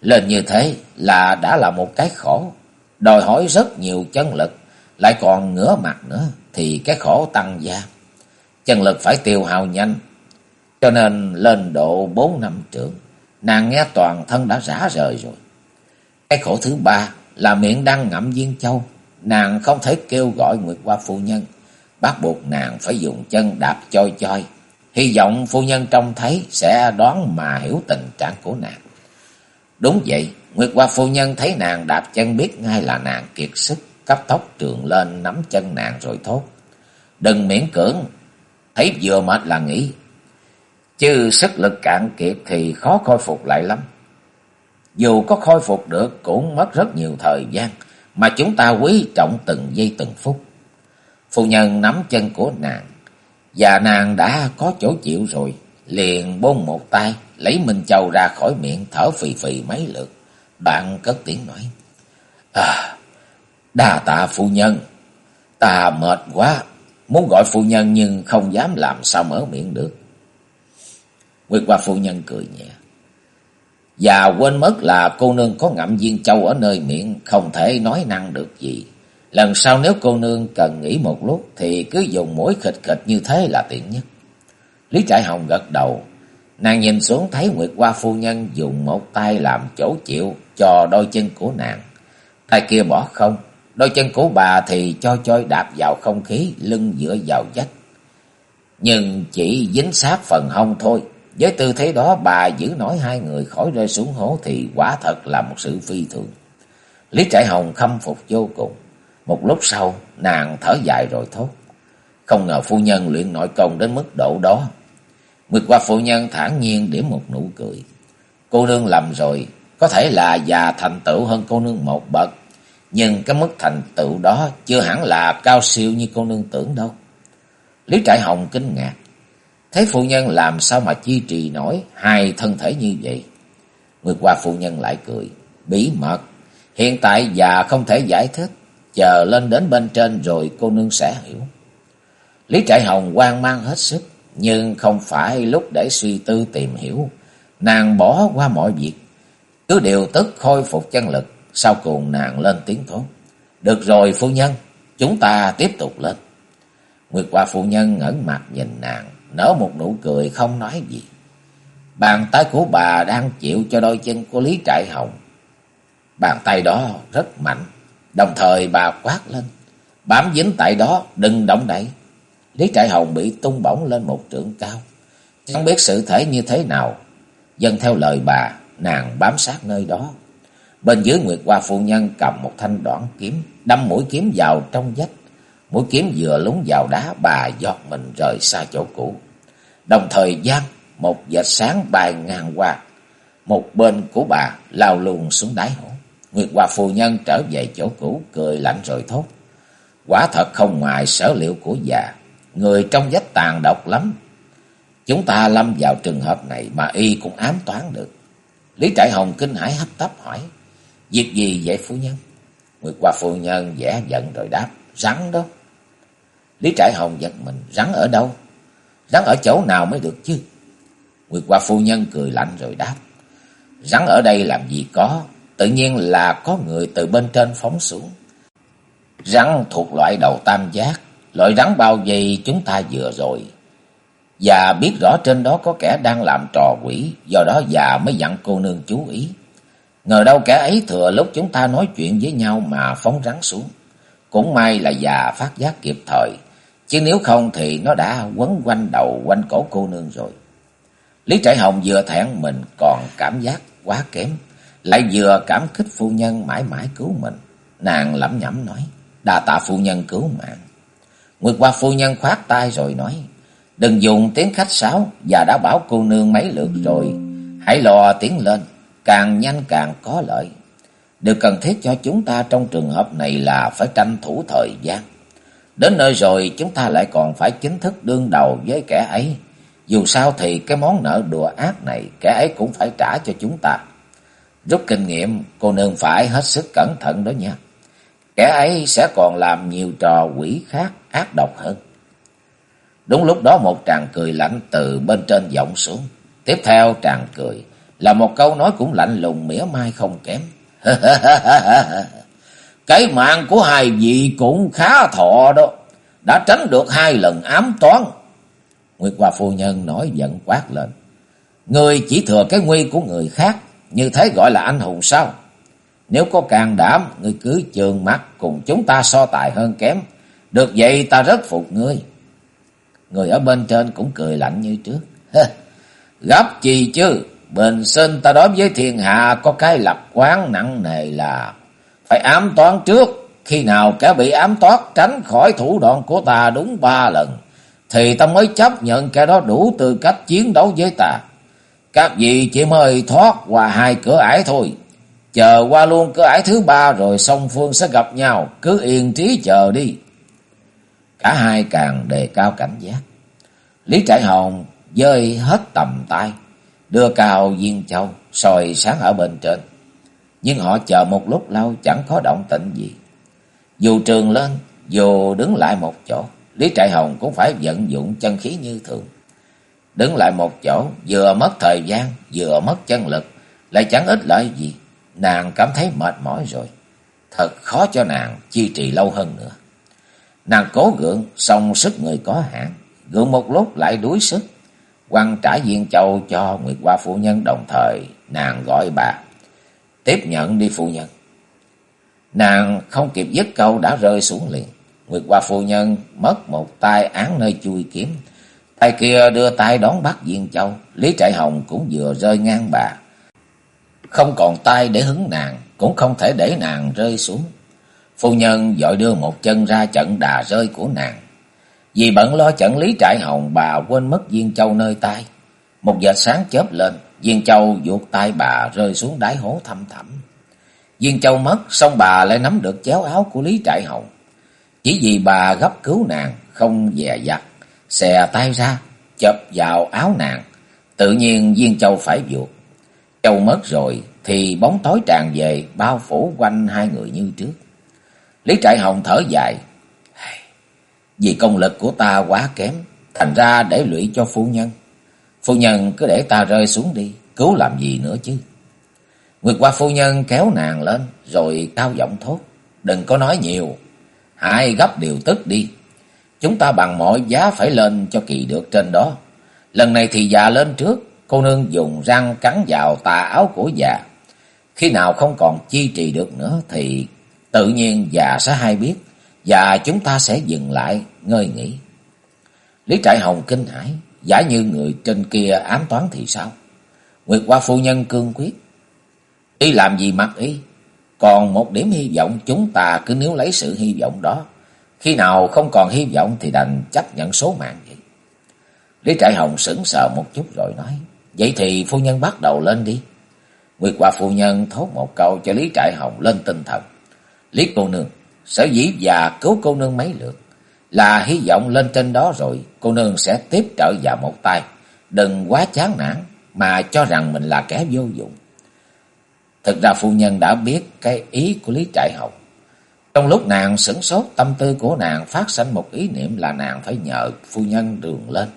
Lên như thế là đã là một cái khổ, đòi hỏi rất nhiều chân lực, lại còn ngửa mặt nữa thì cái khổ tăng gia. Chân lực phải tiêu hao nhanh, cho nên lên độ bốn năm trưởng, nàng nghe toàn thân đã rã rời rồi. Cái khổ thứ ba là miệng đang ngậm viên châu, nàng không thể kêu gọi Nguyệt Hoa phu nhân, bắt buộc nàng phải dùng chân đạp choi choi. Hy vọng phu nhân trông thấy sẽ đoán mà hiểu tình trạng của nàng. Đúng vậy, Nguyệt Hoa phu nhân thấy nàng đạp chân biết ngay là nàng kiệt sức, cấp tốc trường lên nắm chân nàng rồi thốt. Đừng miễn cưỡng, thấy vừa mệt là nghỉ. Chứ sức lực cạn kiệt thì khó khôi phục lại lắm. Dù có khôi phục được cũng mất rất nhiều thời gian, mà chúng ta quý trọng từng giây từng phút. Phu nhân nắm chân của nàng, và nàng đã có chỗ chịu rồi, liền bôn một tay, lấy Minh Châu ra khỏi miệng thở phì phì mấy lượt. Bạn cất tiếng nói, À, đa tạ phu nhân, ta mệt quá, muốn gọi phu nhân nhưng không dám làm sao mở miệng được. Nguyệt Hoa phu nhân cười nhẹ. Và quên mất là cô nương có ngậm viên châu ở nơi miệng, không thể nói năng được gì. Lần sau nếu cô nương cần nghỉ một lúc thì cứ dùng mũi khịch khịch như thế là tiện nhất. Lý Trại Hồng gật đầu. Nàng nhìn xuống thấy Nguyệt Hoa phu nhân dùng một tay làm chỗ chịu cho đôi chân của nàng. Tay kia bỏ không, đôi chân của bà thì cho choi đạp vào không khí, lưng dựa vào vách. Nhưng chỉ dính sát phần hông thôi. Với tư thế đó bà giữ nổi hai người khỏi rơi xuống hố thì quả thật là một sự phi thường. Lý Trại Hồng khâm phục vô cùng. Một lúc sau nàng thở dài rồi thốt. Không ngờ phu nhân luyện nội công đến mức độ đó. Mượt qua phu nhân thản nhiên điểm một nụ cười. Cô nương lầm rồi, có thể là già thành tựu hơn cô nương một bậc. Nhưng cái mức thành tựu đó chưa hẳn là cao siêu như cô nương tưởng đâu. Lý Trại Hồng kinh ngạc. Thấy phụ nhân làm sao mà chi trì nổi hai thân thể như vậy. người qua phụ nhân lại cười. Bí mật. Hiện tại già không thể giải thích. Chờ lên đến bên trên rồi cô nương sẽ hiểu. Lý Trại Hồng quan mang hết sức. Nhưng không phải lúc để suy tư tìm hiểu. Nàng bỏ qua mọi việc. Cứ điều tức khôi phục chân lực. Sau cùng nàng lên tiếng thốt. Được rồi, phu nhân. Chúng ta tiếp tục lên. Nguyệt qua phu nhân ngẩn mặt nhìn nàng nở một nụ cười không nói gì. Bàn tay của bà đang chịu cho đôi chân của Lý Trại Hồng. Bàn tay đó rất mạnh, đồng thời bà quát lên. Bám dính tại đó, đừng động đậy. Lý Trại Hồng bị tung bổng lên một trượng cao. Chẳng biết sự thể như thế nào. Dân theo lời bà, nàng bám sát nơi đó. Bên dưới Nguyệt Hoa Phu Nhân cầm một thanh đoạn kiếm, đâm mũi kiếm vào trong vách. Mũi kiếm vừa lúng vào đá, bà giọt mình rời xa chỗ cũ. Đồng thời gian, một vệt sáng bay ngang qua. Một bên của bà lao luôn xuống đáy hổ. Nguyệt Hoa Phu Nhân trở về chỗ cũ, cười lạnh rồi thốt. Quả thật không ngoài sở liệu của già. Người trong vách tàn độc lắm. Chúng ta lâm vào trường hợp này mà y cũng ám toán được. Lý Trại Hồng kinh hãi hấp tấp hỏi. Việc gì vậy phu nhân? Nguyệt Hoa Phu Nhân vẻ giận rồi đáp. Rắn đó. Lý Trại Hồng giật mình, rắn ở đâu? Rắn ở chỗ nào mới được chứ? Nguyệt Hoa phu nhân cười lạnh rồi đáp. Rắn ở đây làm gì có, tự nhiên là có người từ bên trên phóng xuống. Rắn thuộc loại đầu tam giác, loại rắn bao vây chúng ta vừa rồi. Và biết rõ trên đó có kẻ đang làm trò quỷ, do đó già mới dặn cô nương chú ý. Ngờ đâu kẻ ấy thừa lúc chúng ta nói chuyện với nhau mà phóng rắn xuống. Cũng may là già phát giác kịp thời, Chứ nếu không thì nó đã quấn quanh đầu quanh cổ cô nương rồi. Lý Trại Hồng vừa thẹn mình còn cảm giác quá kém. Lại vừa cảm kích phu nhân mãi mãi cứu mình. Nàng lẩm nhẩm nói. Đà tạ phu nhân cứu mạng. Nguyệt qua phu nhân khoát tay rồi nói. Đừng dùng tiếng khách sáo. Và đã bảo cô nương mấy lượt rồi. Hãy lò tiếng lên. Càng nhanh càng có lợi. Điều cần thiết cho chúng ta trong trường hợp này là phải tranh thủ thời gian. Đến nơi rồi chúng ta lại còn phải chính thức đương đầu với kẻ ấy. Dù sao thì cái món nợ đùa ác này, kẻ ấy cũng phải trả cho chúng ta. Rút kinh nghiệm, cô nương phải hết sức cẩn thận đó nha. Kẻ ấy sẽ còn làm nhiều trò quỷ khác ác độc hơn. Đúng lúc đó một tràng cười lạnh từ bên trên vọng xuống. Tiếp theo tràng cười là một câu nói cũng lạnh lùng mỉa mai không kém. <laughs> Cái mạng của hai vị cũng khá thọ đó. Đã tránh được hai lần ám toán. Nguyệt Hoa Phu Nhân nói giận quát lên. Người chỉ thừa cái nguy của người khác. Như thế gọi là anh hùng sao? Nếu có càng đảm, ngươi cứ trường mắt cùng chúng ta so tài hơn kém. Được vậy ta rất phục ngươi. Người ở bên trên cũng cười lạnh như trước. Gấp gì chứ, bình sinh ta đối với thiên hạ có cái lập quán nặng nề là phải ám toán trước. Khi nào kẻ bị ám toán tránh khỏi thủ đoạn của ta đúng ba lần, thì ta mới chấp nhận kẻ đó đủ tư cách chiến đấu với ta. Các vị chỉ mới thoát qua hai cửa ải thôi. Chờ qua luôn cửa ải thứ ba rồi song phương sẽ gặp nhau. Cứ yên trí chờ đi. Cả hai càng đề cao cảnh giác. Lý Trại Hồng dơi hết tầm tay. Đưa cao viên châu soi sáng ở bên trên. Nhưng họ chờ một lúc lâu chẳng có động tĩnh gì. Dù trường lên, dù đứng lại một chỗ. Lý Trại Hồng cũng phải vận dụng chân khí như thường. Đứng lại một chỗ, vừa mất thời gian, vừa mất chân lực, lại chẳng ích lợi gì. Nàng cảm thấy mệt mỏi rồi. Thật khó cho nàng chi trì lâu hơn nữa. Nàng cố gượng, xong sức người có hạn. Gượng một lúc lại đuối sức. Quăng trả viên châu cho Nguyệt Hoa Phu Nhân đồng thời, nàng gọi bà. Tiếp nhận đi phụ nhân. Nàng không kịp dứt câu đã rơi xuống liền. Nguyệt qua Phu Nhân mất một tay án nơi chui kiếm. Tay kia đưa tay đón bắt viên châu. Lý Trại Hồng cũng vừa rơi ngang bà. Không còn tay để hứng nàng, cũng không thể để nàng rơi xuống. Phu nhân dội đưa một chân ra trận đà rơi của nàng. Vì bận lo trận Lý Trại Hồng, bà quên mất viên châu nơi tay. Một giờ sáng chớp lên, viên châu vuột tay bà rơi xuống đáy hố thăm thẳm. Viên châu mất, xong bà lại nắm được chéo áo của Lý Trại Hồng. Chỉ vì bà gấp cứu nàng, không dè dặt, xè tay ra, chập vào áo nàng. Tự nhiên viên châu phải vuột. Châu mất rồi thì bóng tối tràn về bao phủ quanh hai người như trước. Lý Trại Hồng thở dài. Vì công lực của ta quá kém, thành ra để lụy cho phu nhân. Phu nhân cứ để ta rơi xuống đi, cứu làm gì nữa chứ. Nguyệt qua phu nhân kéo nàng lên, rồi cao giọng thốt. Đừng có nói nhiều, hãy gấp điều tức đi. Chúng ta bằng mọi giá phải lên cho kỳ được trên đó. Lần này thì già lên trước, Cô nương dùng răng cắn vào tà áo của già. Khi nào không còn chi trì được nữa thì tự nhiên già sẽ hay biết. Và chúng ta sẽ dừng lại ngơi nghỉ. Lý Trại Hồng kinh hãi. Giả như người trên kia ám toán thì sao? Nguyệt qua phu nhân cương quyết. Y làm gì mặc y? Còn một điểm hy vọng chúng ta cứ nếu lấy sự hy vọng đó. Khi nào không còn hy vọng thì đành chấp nhận số mạng vậy. Lý Trại Hồng sững sờ một chút rồi nói. Vậy thì phu nhân bắt đầu lên đi. Nguyệt Qua phu nhân thốt một câu cho Lý Trại Hồng lên tinh thần. Lý cô nương, sở dĩ và cứu cô nương mấy lượt. Là hy vọng lên trên đó rồi cô nương sẽ tiếp trợ vào một tay. Đừng quá chán nản mà cho rằng mình là kẻ vô dụng. Thực ra phu nhân đã biết cái ý của Lý Trại Hồng. Trong lúc nàng sửng sốt, tâm tư của nàng phát sinh một ý niệm là nàng phải nhờ phu nhân đường lên.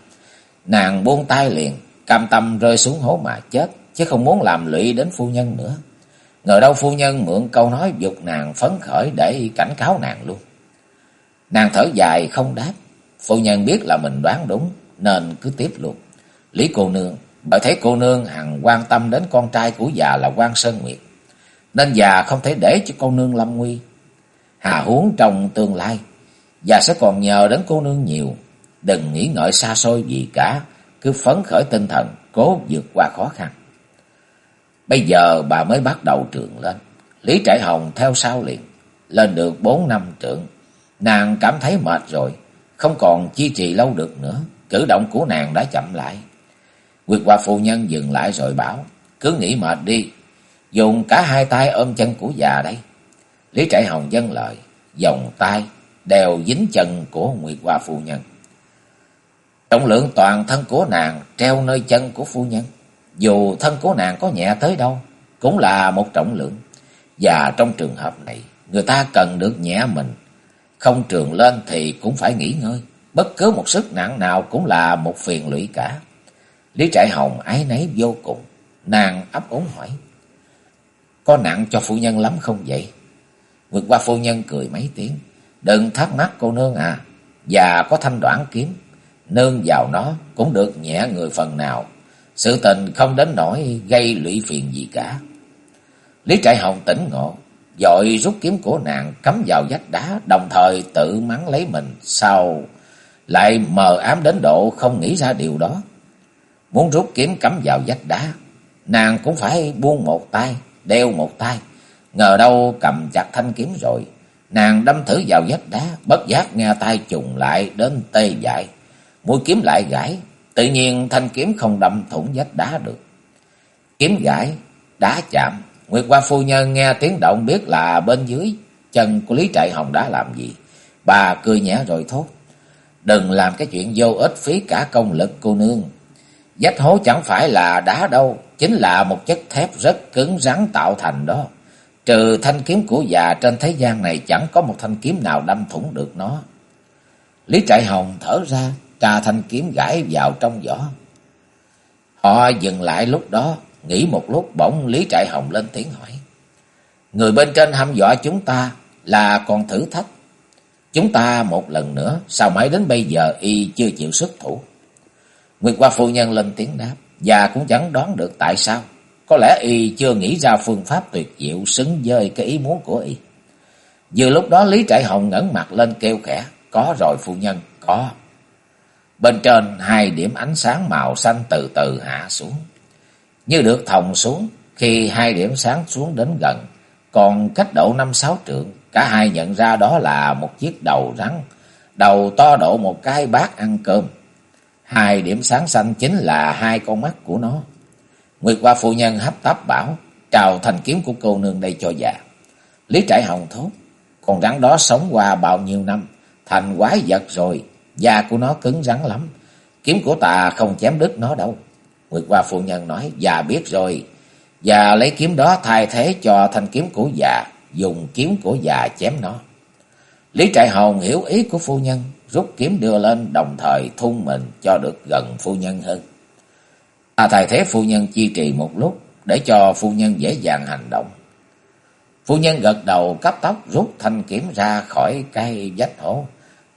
Nàng buông tay liền, cam tâm rơi xuống hố mà chết, chứ không muốn làm lụy đến phu nhân nữa. Ngờ đâu phu nhân mượn câu nói dục nàng phấn khởi để cảnh cáo nàng luôn. Nàng thở dài không đáp, phu nhân biết là mình đoán đúng, nên cứ tiếp luôn. Lý cô nương, bởi thấy cô nương hằng quan tâm đến con trai của già là quan Sơn Nguyệt, nên già không thể để cho cô nương lâm nguy. Hà huống trong tương lai, già sẽ còn nhờ đến cô nương nhiều, đừng nghĩ ngợi xa xôi gì cả, cứ phấn khởi tinh thần, cố vượt qua khó khăn. Bây giờ bà mới bắt đầu trường lên. Lý Trại Hồng theo sau liền, lên được bốn năm trượng. Nàng cảm thấy mệt rồi, không còn chi trì lâu được nữa. Cử động của nàng đã chậm lại. Quyệt qua phu nhân dừng lại rồi bảo, cứ nghỉ mệt đi, dùng cả hai tay ôm chân của già đây. Lý Trại Hồng dân lời, dòng tay đều dính chân của Nguyệt Hoa phu nhân. Trọng lượng toàn thân của nàng treo nơi chân của phu nhân. Dù thân của nàng có nhẹ tới đâu, cũng là một trọng lượng. Và trong trường hợp này, người ta cần được nhẹ mình. Không trường lên thì cũng phải nghỉ ngơi. Bất cứ một sức nặng nào cũng là một phiền lụy cả. Lý Trại Hồng ái nấy vô cùng. Nàng ấp úng hỏi. Có nặng cho phu nhân lắm không vậy? Vượt qua phu nhân cười mấy tiếng. Đừng thắc mắc cô nương à. Và có thanh đoạn kiếm. Nương vào nó cũng được nhẹ người phần nào. Sự tình không đến nỗi gây lụy phiền gì cả. Lý Trại Hồng tỉnh ngộ. Dội rút kiếm của nàng cắm vào vách đá. Đồng thời tự mắng lấy mình. Sao lại mờ ám đến độ không nghĩ ra điều đó. Muốn rút kiếm cắm vào vách đá. Nàng cũng phải buông một tay. Đeo một tay. Ngờ đâu cầm chặt thanh kiếm rồi. Nàng đâm thử vào vách đá, bất giác nghe tay trùng lại đến tê dại. Mũi kiếm lại gãy, tự nhiên thanh kiếm không đâm thủng vách đá được. Kiếm gãy, đá chạm, Nguyệt Hoa phu nhân nghe tiếng động biết là bên dưới chân của Lý Trại Hồng đã làm gì. Bà cười nhẹ rồi thốt. Đừng làm cái chuyện vô ích phí cả công lực cô nương. Dách hố chẳng phải là đá đâu, chính là một chất thép rất cứng rắn tạo thành đó. Trừ thanh kiếm của già trên thế gian này chẳng có một thanh kiếm nào đâm thủng được nó. Lý Trại Hồng thở ra, trà thanh kiếm gãy vào trong vỏ. Họ dừng lại lúc đó, nghĩ một lúc bỗng Lý Trại Hồng lên tiếng hỏi. Người bên trên hăm dọa chúng ta là còn thử thách. Chúng ta một lần nữa, sao mãi đến bây giờ y chưa chịu xuất thủ. Nguyệt Hoa Phu Nhân lên tiếng đáp, và cũng chẳng đoán được tại sao. Có lẽ y chưa nghĩ ra phương pháp tuyệt diệu xứng với cái ý muốn của y. Vừa lúc đó Lý Trại Hồng ngẩng mặt lên kêu khẽ. Có rồi phu nhân, có. Bên trên hai điểm ánh sáng màu xanh từ từ hạ xuống. Như được thòng xuống khi hai điểm sáng xuống đến gần. Còn cách độ năm sáu trượng, cả hai nhận ra đó là một chiếc đầu rắn. Đầu to độ một cái bát ăn cơm. Hai điểm sáng xanh chính là hai con mắt của nó. Nguyệt Hoa phu nhân hấp tấp bảo, trào thành kiếm của cô nương đây cho già. Lý Trại Hồng thốt, con rắn đó sống qua bao nhiêu năm, thành quái vật rồi, da của nó cứng rắn lắm. Kiếm của ta không chém đứt nó đâu. Nguyệt Hoa phu nhân nói, già biết rồi, già lấy kiếm đó thay thế cho thanh kiếm của già, dùng kiếm của già chém nó. Lý Trại Hồng hiểu ý của phu nhân, rút kiếm đưa lên đồng thời thun mình cho được gần phu nhân hơn. À, thay thế phu nhân chi trì một lúc để cho phu nhân dễ dàng hành động. Phu nhân gật đầu cấp tóc rút thanh kiếm ra khỏi cái vách hổ.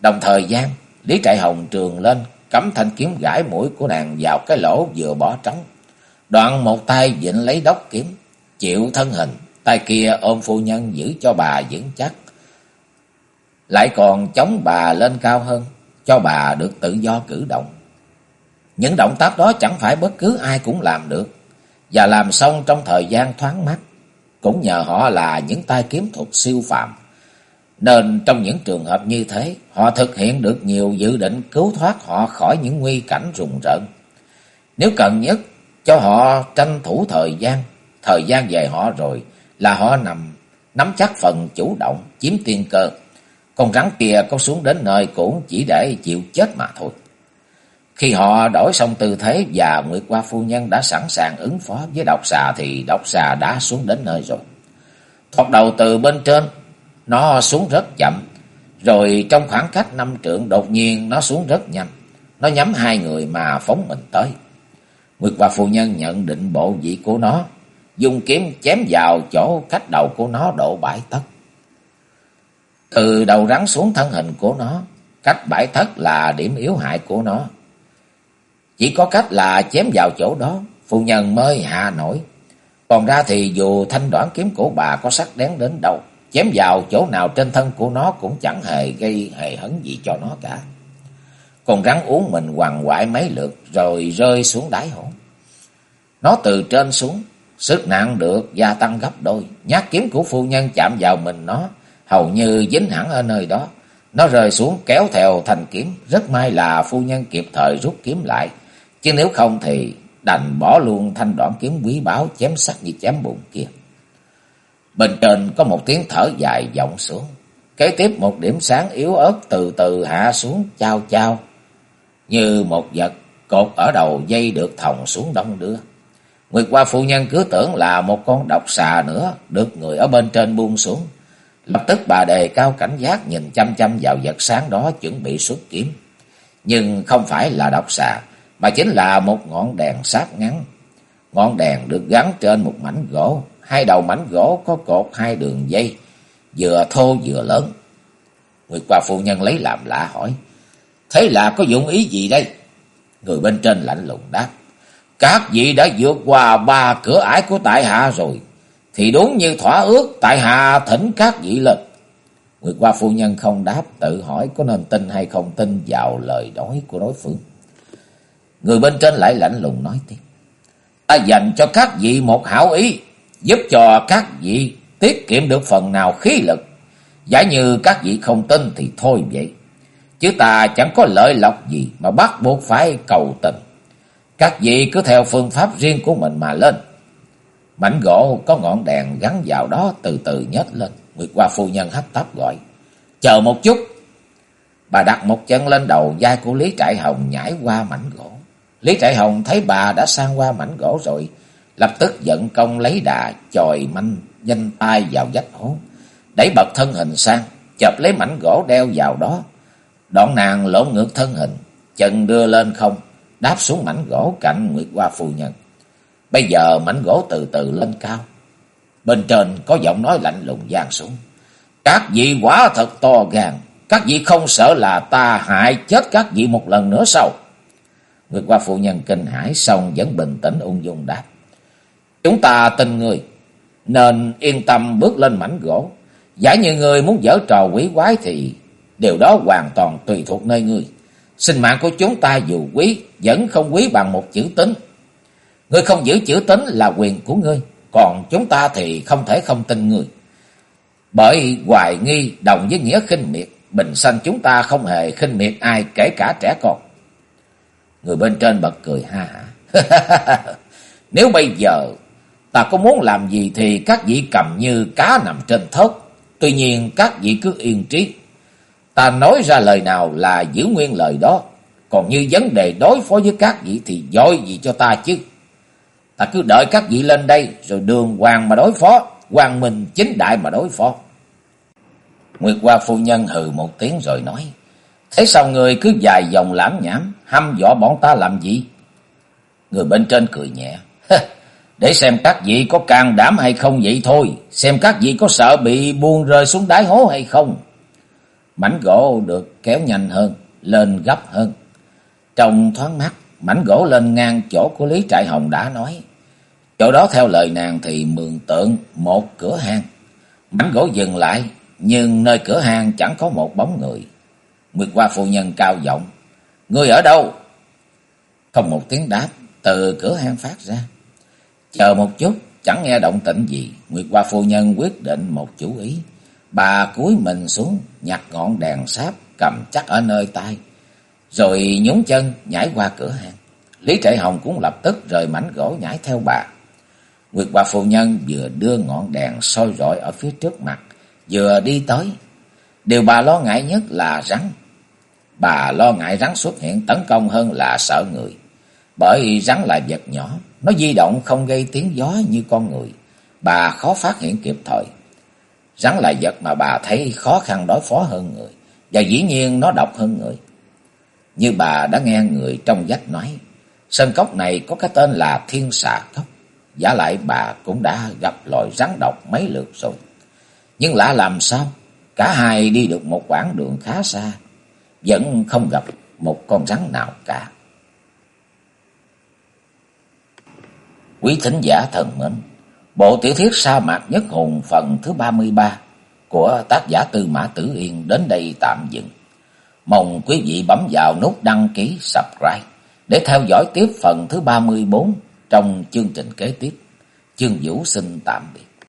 Đồng thời gian, Lý Trại Hồng trường lên, cắm thanh kiếm gãi mũi của nàng vào cái lỗ vừa bỏ trống. Đoạn một tay dịnh lấy đốc kiếm, chịu thân hình, tay kia ôm phu nhân giữ cho bà vững chắc. Lại còn chống bà lên cao hơn, cho bà được tự do cử động. Những động tác đó chẳng phải bất cứ ai cũng làm được. Và làm xong trong thời gian thoáng mắt. Cũng nhờ họ là những tay kiếm thuật siêu phàm. Nên trong những trường hợp như thế, họ thực hiện được nhiều dự định cứu thoát họ khỏi những nguy cảnh rùng rợn. Nếu cần nhất, cho họ tranh thủ thời gian. Thời gian về họ rồi là họ nằm nắm chắc phần chủ động, chiếm tiên cơ. Con rắn kia có xuống đến nơi cũng chỉ để chịu chết mà thôi. Khi họ đổi xong tư thế và Nguyệt Hoa Phu Nhân đã sẵn sàng ứng phó với độc xà thì độc xà đã xuống đến nơi rồi. Thoạt đầu từ bên trên, nó xuống rất chậm, rồi trong khoảng cách năm trượng đột nhiên nó xuống rất nhanh. Nó nhắm hai người mà phóng mình tới. Nguyệt và Phu Nhân nhận định bộ vị của nó, dùng kiếm chém vào chỗ cách đầu của nó độ bãi tấc. Từ đầu rắn xuống thân hình của nó, cách bãi thất là điểm yếu hại của nó. Chỉ có cách là chém vào chỗ đó, phu nhân mới hạ nổi. Còn ra thì dù thanh đoạn kiếm của bà có sắc đén đến đâu, chém vào chỗ nào trên thân của nó cũng chẳng hề gây hề hấn gì cho nó cả. Còn rắn uống mình hoàng hoại mấy lượt rồi rơi xuống đáy hổ. Nó từ trên xuống, sức nặng được gia tăng gấp đôi. Nhát kiếm của phu nhân chạm vào mình nó, hầu như dính hẳn ở nơi đó. Nó rơi xuống kéo theo thành kiếm, rất may là phu nhân kịp thời rút kiếm lại, Chứ nếu không thì đành bỏ luôn thanh đoạn kiếm quý báu chém sắc như chém bụng kia. Bên trên có một tiếng thở dài vọng xuống. Kế tiếp một điểm sáng yếu ớt từ từ hạ xuống trao trao. như một vật cột ở đầu dây được thòng xuống đông đưa. Nguyệt qua phụ nhân cứ tưởng là một con độc xà nữa được người ở bên trên buông xuống. Lập tức bà đề cao cảnh giác nhìn chăm chăm vào vật sáng đó chuẩn bị xuất kiếm. Nhưng không phải là độc xà, mà chính là một ngọn đèn sáp ngắn. Ngọn đèn được gắn trên một mảnh gỗ, hai đầu mảnh gỗ có cột hai đường dây, vừa thô vừa lớn. Nguyệt Hoa phu nhân lấy làm lạ hỏi, thế là có dụng ý gì đây? Người bên trên lạnh lùng đáp, các vị đã vượt qua ba cửa ải của tại hạ rồi, thì đúng như thỏa ước tại hạ thỉnh các vị lên. Nguyệt Hoa phu nhân không đáp, tự hỏi có nên tin hay không tin vào lời nói của đối phương. Người bên trên lại lạnh lùng nói tiếp. Ta dành cho các vị một hảo ý, giúp cho các vị tiết kiệm được phần nào khí lực. Giả như các vị không tin thì thôi vậy. Chứ ta chẳng có lợi lộc gì mà bắt buộc phải cầu tình. Các vị cứ theo phương pháp riêng của mình mà lên. Mảnh gỗ có ngọn đèn gắn vào đó từ từ nhét lên. Nguyệt qua phu nhân hấp tấp gọi. Chờ một chút. Bà đặt một chân lên đầu vai của Lý Trại Hồng nhảy qua mảnh gỗ. Lý Trại Hồng thấy bà đã sang qua mảnh gỗ rồi. Lập tức giận công lấy đà chòi manh danh tay vào vách hố. Đẩy bật thân hình sang. chộp lấy mảnh gỗ đeo vào đó. Đoạn nàng lộn ngược thân hình. Chân đưa lên không. Đáp xuống mảnh gỗ cạnh Nguyệt Hoa phu nhân. Bây giờ mảnh gỗ từ từ lên cao. Bên trên có giọng nói lạnh lùng gian xuống. Các vị quả thật to gan. Các vị không sợ là ta hại chết các vị một lần nữa sao? Nguyệt qua phụ nhân kinh hãi xong vẫn bình tĩnh ung dung đáp. Chúng ta tin người. Nên yên tâm bước lên mảnh gỗ. Giả như người muốn dở trò quỷ quái thì điều đó hoàn toàn tùy thuộc nơi người. Sinh mạng của chúng ta dù quý, vẫn không quý bằng một chữ tính. Ngươi không giữ chữ tính là quyền của ngươi, còn chúng ta thì không thể không tin ngươi. Bởi hoài nghi đồng với nghĩa khinh miệt, bình sanh chúng ta không hề khinh miệt ai kể cả trẻ con. Người bên trên bật cười ha hả. <laughs> Nếu bây giờ ta có muốn làm gì thì các vị cầm như cá nằm trên thớt. Tuy nhiên các vị cứ yên trí. Ta nói ra lời nào là giữ nguyên lời đó. Còn như vấn đề đối phó với các vị thì dối gì cho ta chứ. Ta cứ đợi các vị lên đây rồi đường hoàng mà đối phó, hoàng minh chính đại mà đối phó. Nguyệt Hoa phu nhân hừ một tiếng rồi nói, Thế sao người cứ dài dòng lãm nhảm, hăm dọa bọn ta làm gì? Người bên trên cười nhẹ, <laughs> Để xem các vị có can đảm hay không vậy thôi, xem các vị có sợ bị buông rơi xuống đáy hố hay không. Mảnh gỗ được kéo nhanh hơn, lên gấp hơn. Trong thoáng mắt, mảnh gỗ lên ngang chỗ của Lý Trại Hồng đã nói. Chỗ đó theo lời nàng thì mường tượng một cửa hang. Mảnh gỗ dừng lại, nhưng nơi cửa hang chẳng có một bóng người. Nguyệt qua phụ nhân cao giọng, Người ở đâu? Không một tiếng đáp, từ cửa hang phát ra. Chờ một chút, chẳng nghe động tĩnh gì. Nguyệt Hoa phu nhân quyết định một chủ ý. Bà cúi mình xuống, nhặt ngọn đèn sáp, cầm chắc ở nơi tay rồi nhún chân nhảy qua cửa hàng. Lý Trệ Hồng cũng lập tức rời mảnh gỗ nhảy theo bà. Nguyệt Hoa phu nhân vừa đưa ngọn đèn soi rọi ở phía trước mặt, vừa đi tới. Điều bà lo ngại nhất là rắn. Bà lo ngại rắn xuất hiện tấn công hơn là sợ người. Bởi rắn là vật nhỏ, nó di động không gây tiếng gió như con người. Bà khó phát hiện kịp thời. Rắn là vật mà bà thấy khó khăn đối phó hơn người. Và dĩ nhiên nó độc hơn người. Như bà đã nghe người trong dách nói, sân cốc này có cái tên là Thiên Xà Cốc. Giả lại bà cũng đã gặp loài rắn độc mấy lượt rồi. Nhưng lạ làm sao, cả hai đi được một quãng đường khá xa, vẫn không gặp một con rắn nào cả. Quý thính giả thần mến, bộ tiểu thuyết sa mạc nhất hùng phần thứ 33 của tác giả Tư Mã Tử Yên đến đây tạm dừng. Mong quý vị bấm vào nút đăng ký subscribe để theo dõi tiếp phần thứ 34 trong chương trình kế tiếp. Chương Vũ xin tạm biệt.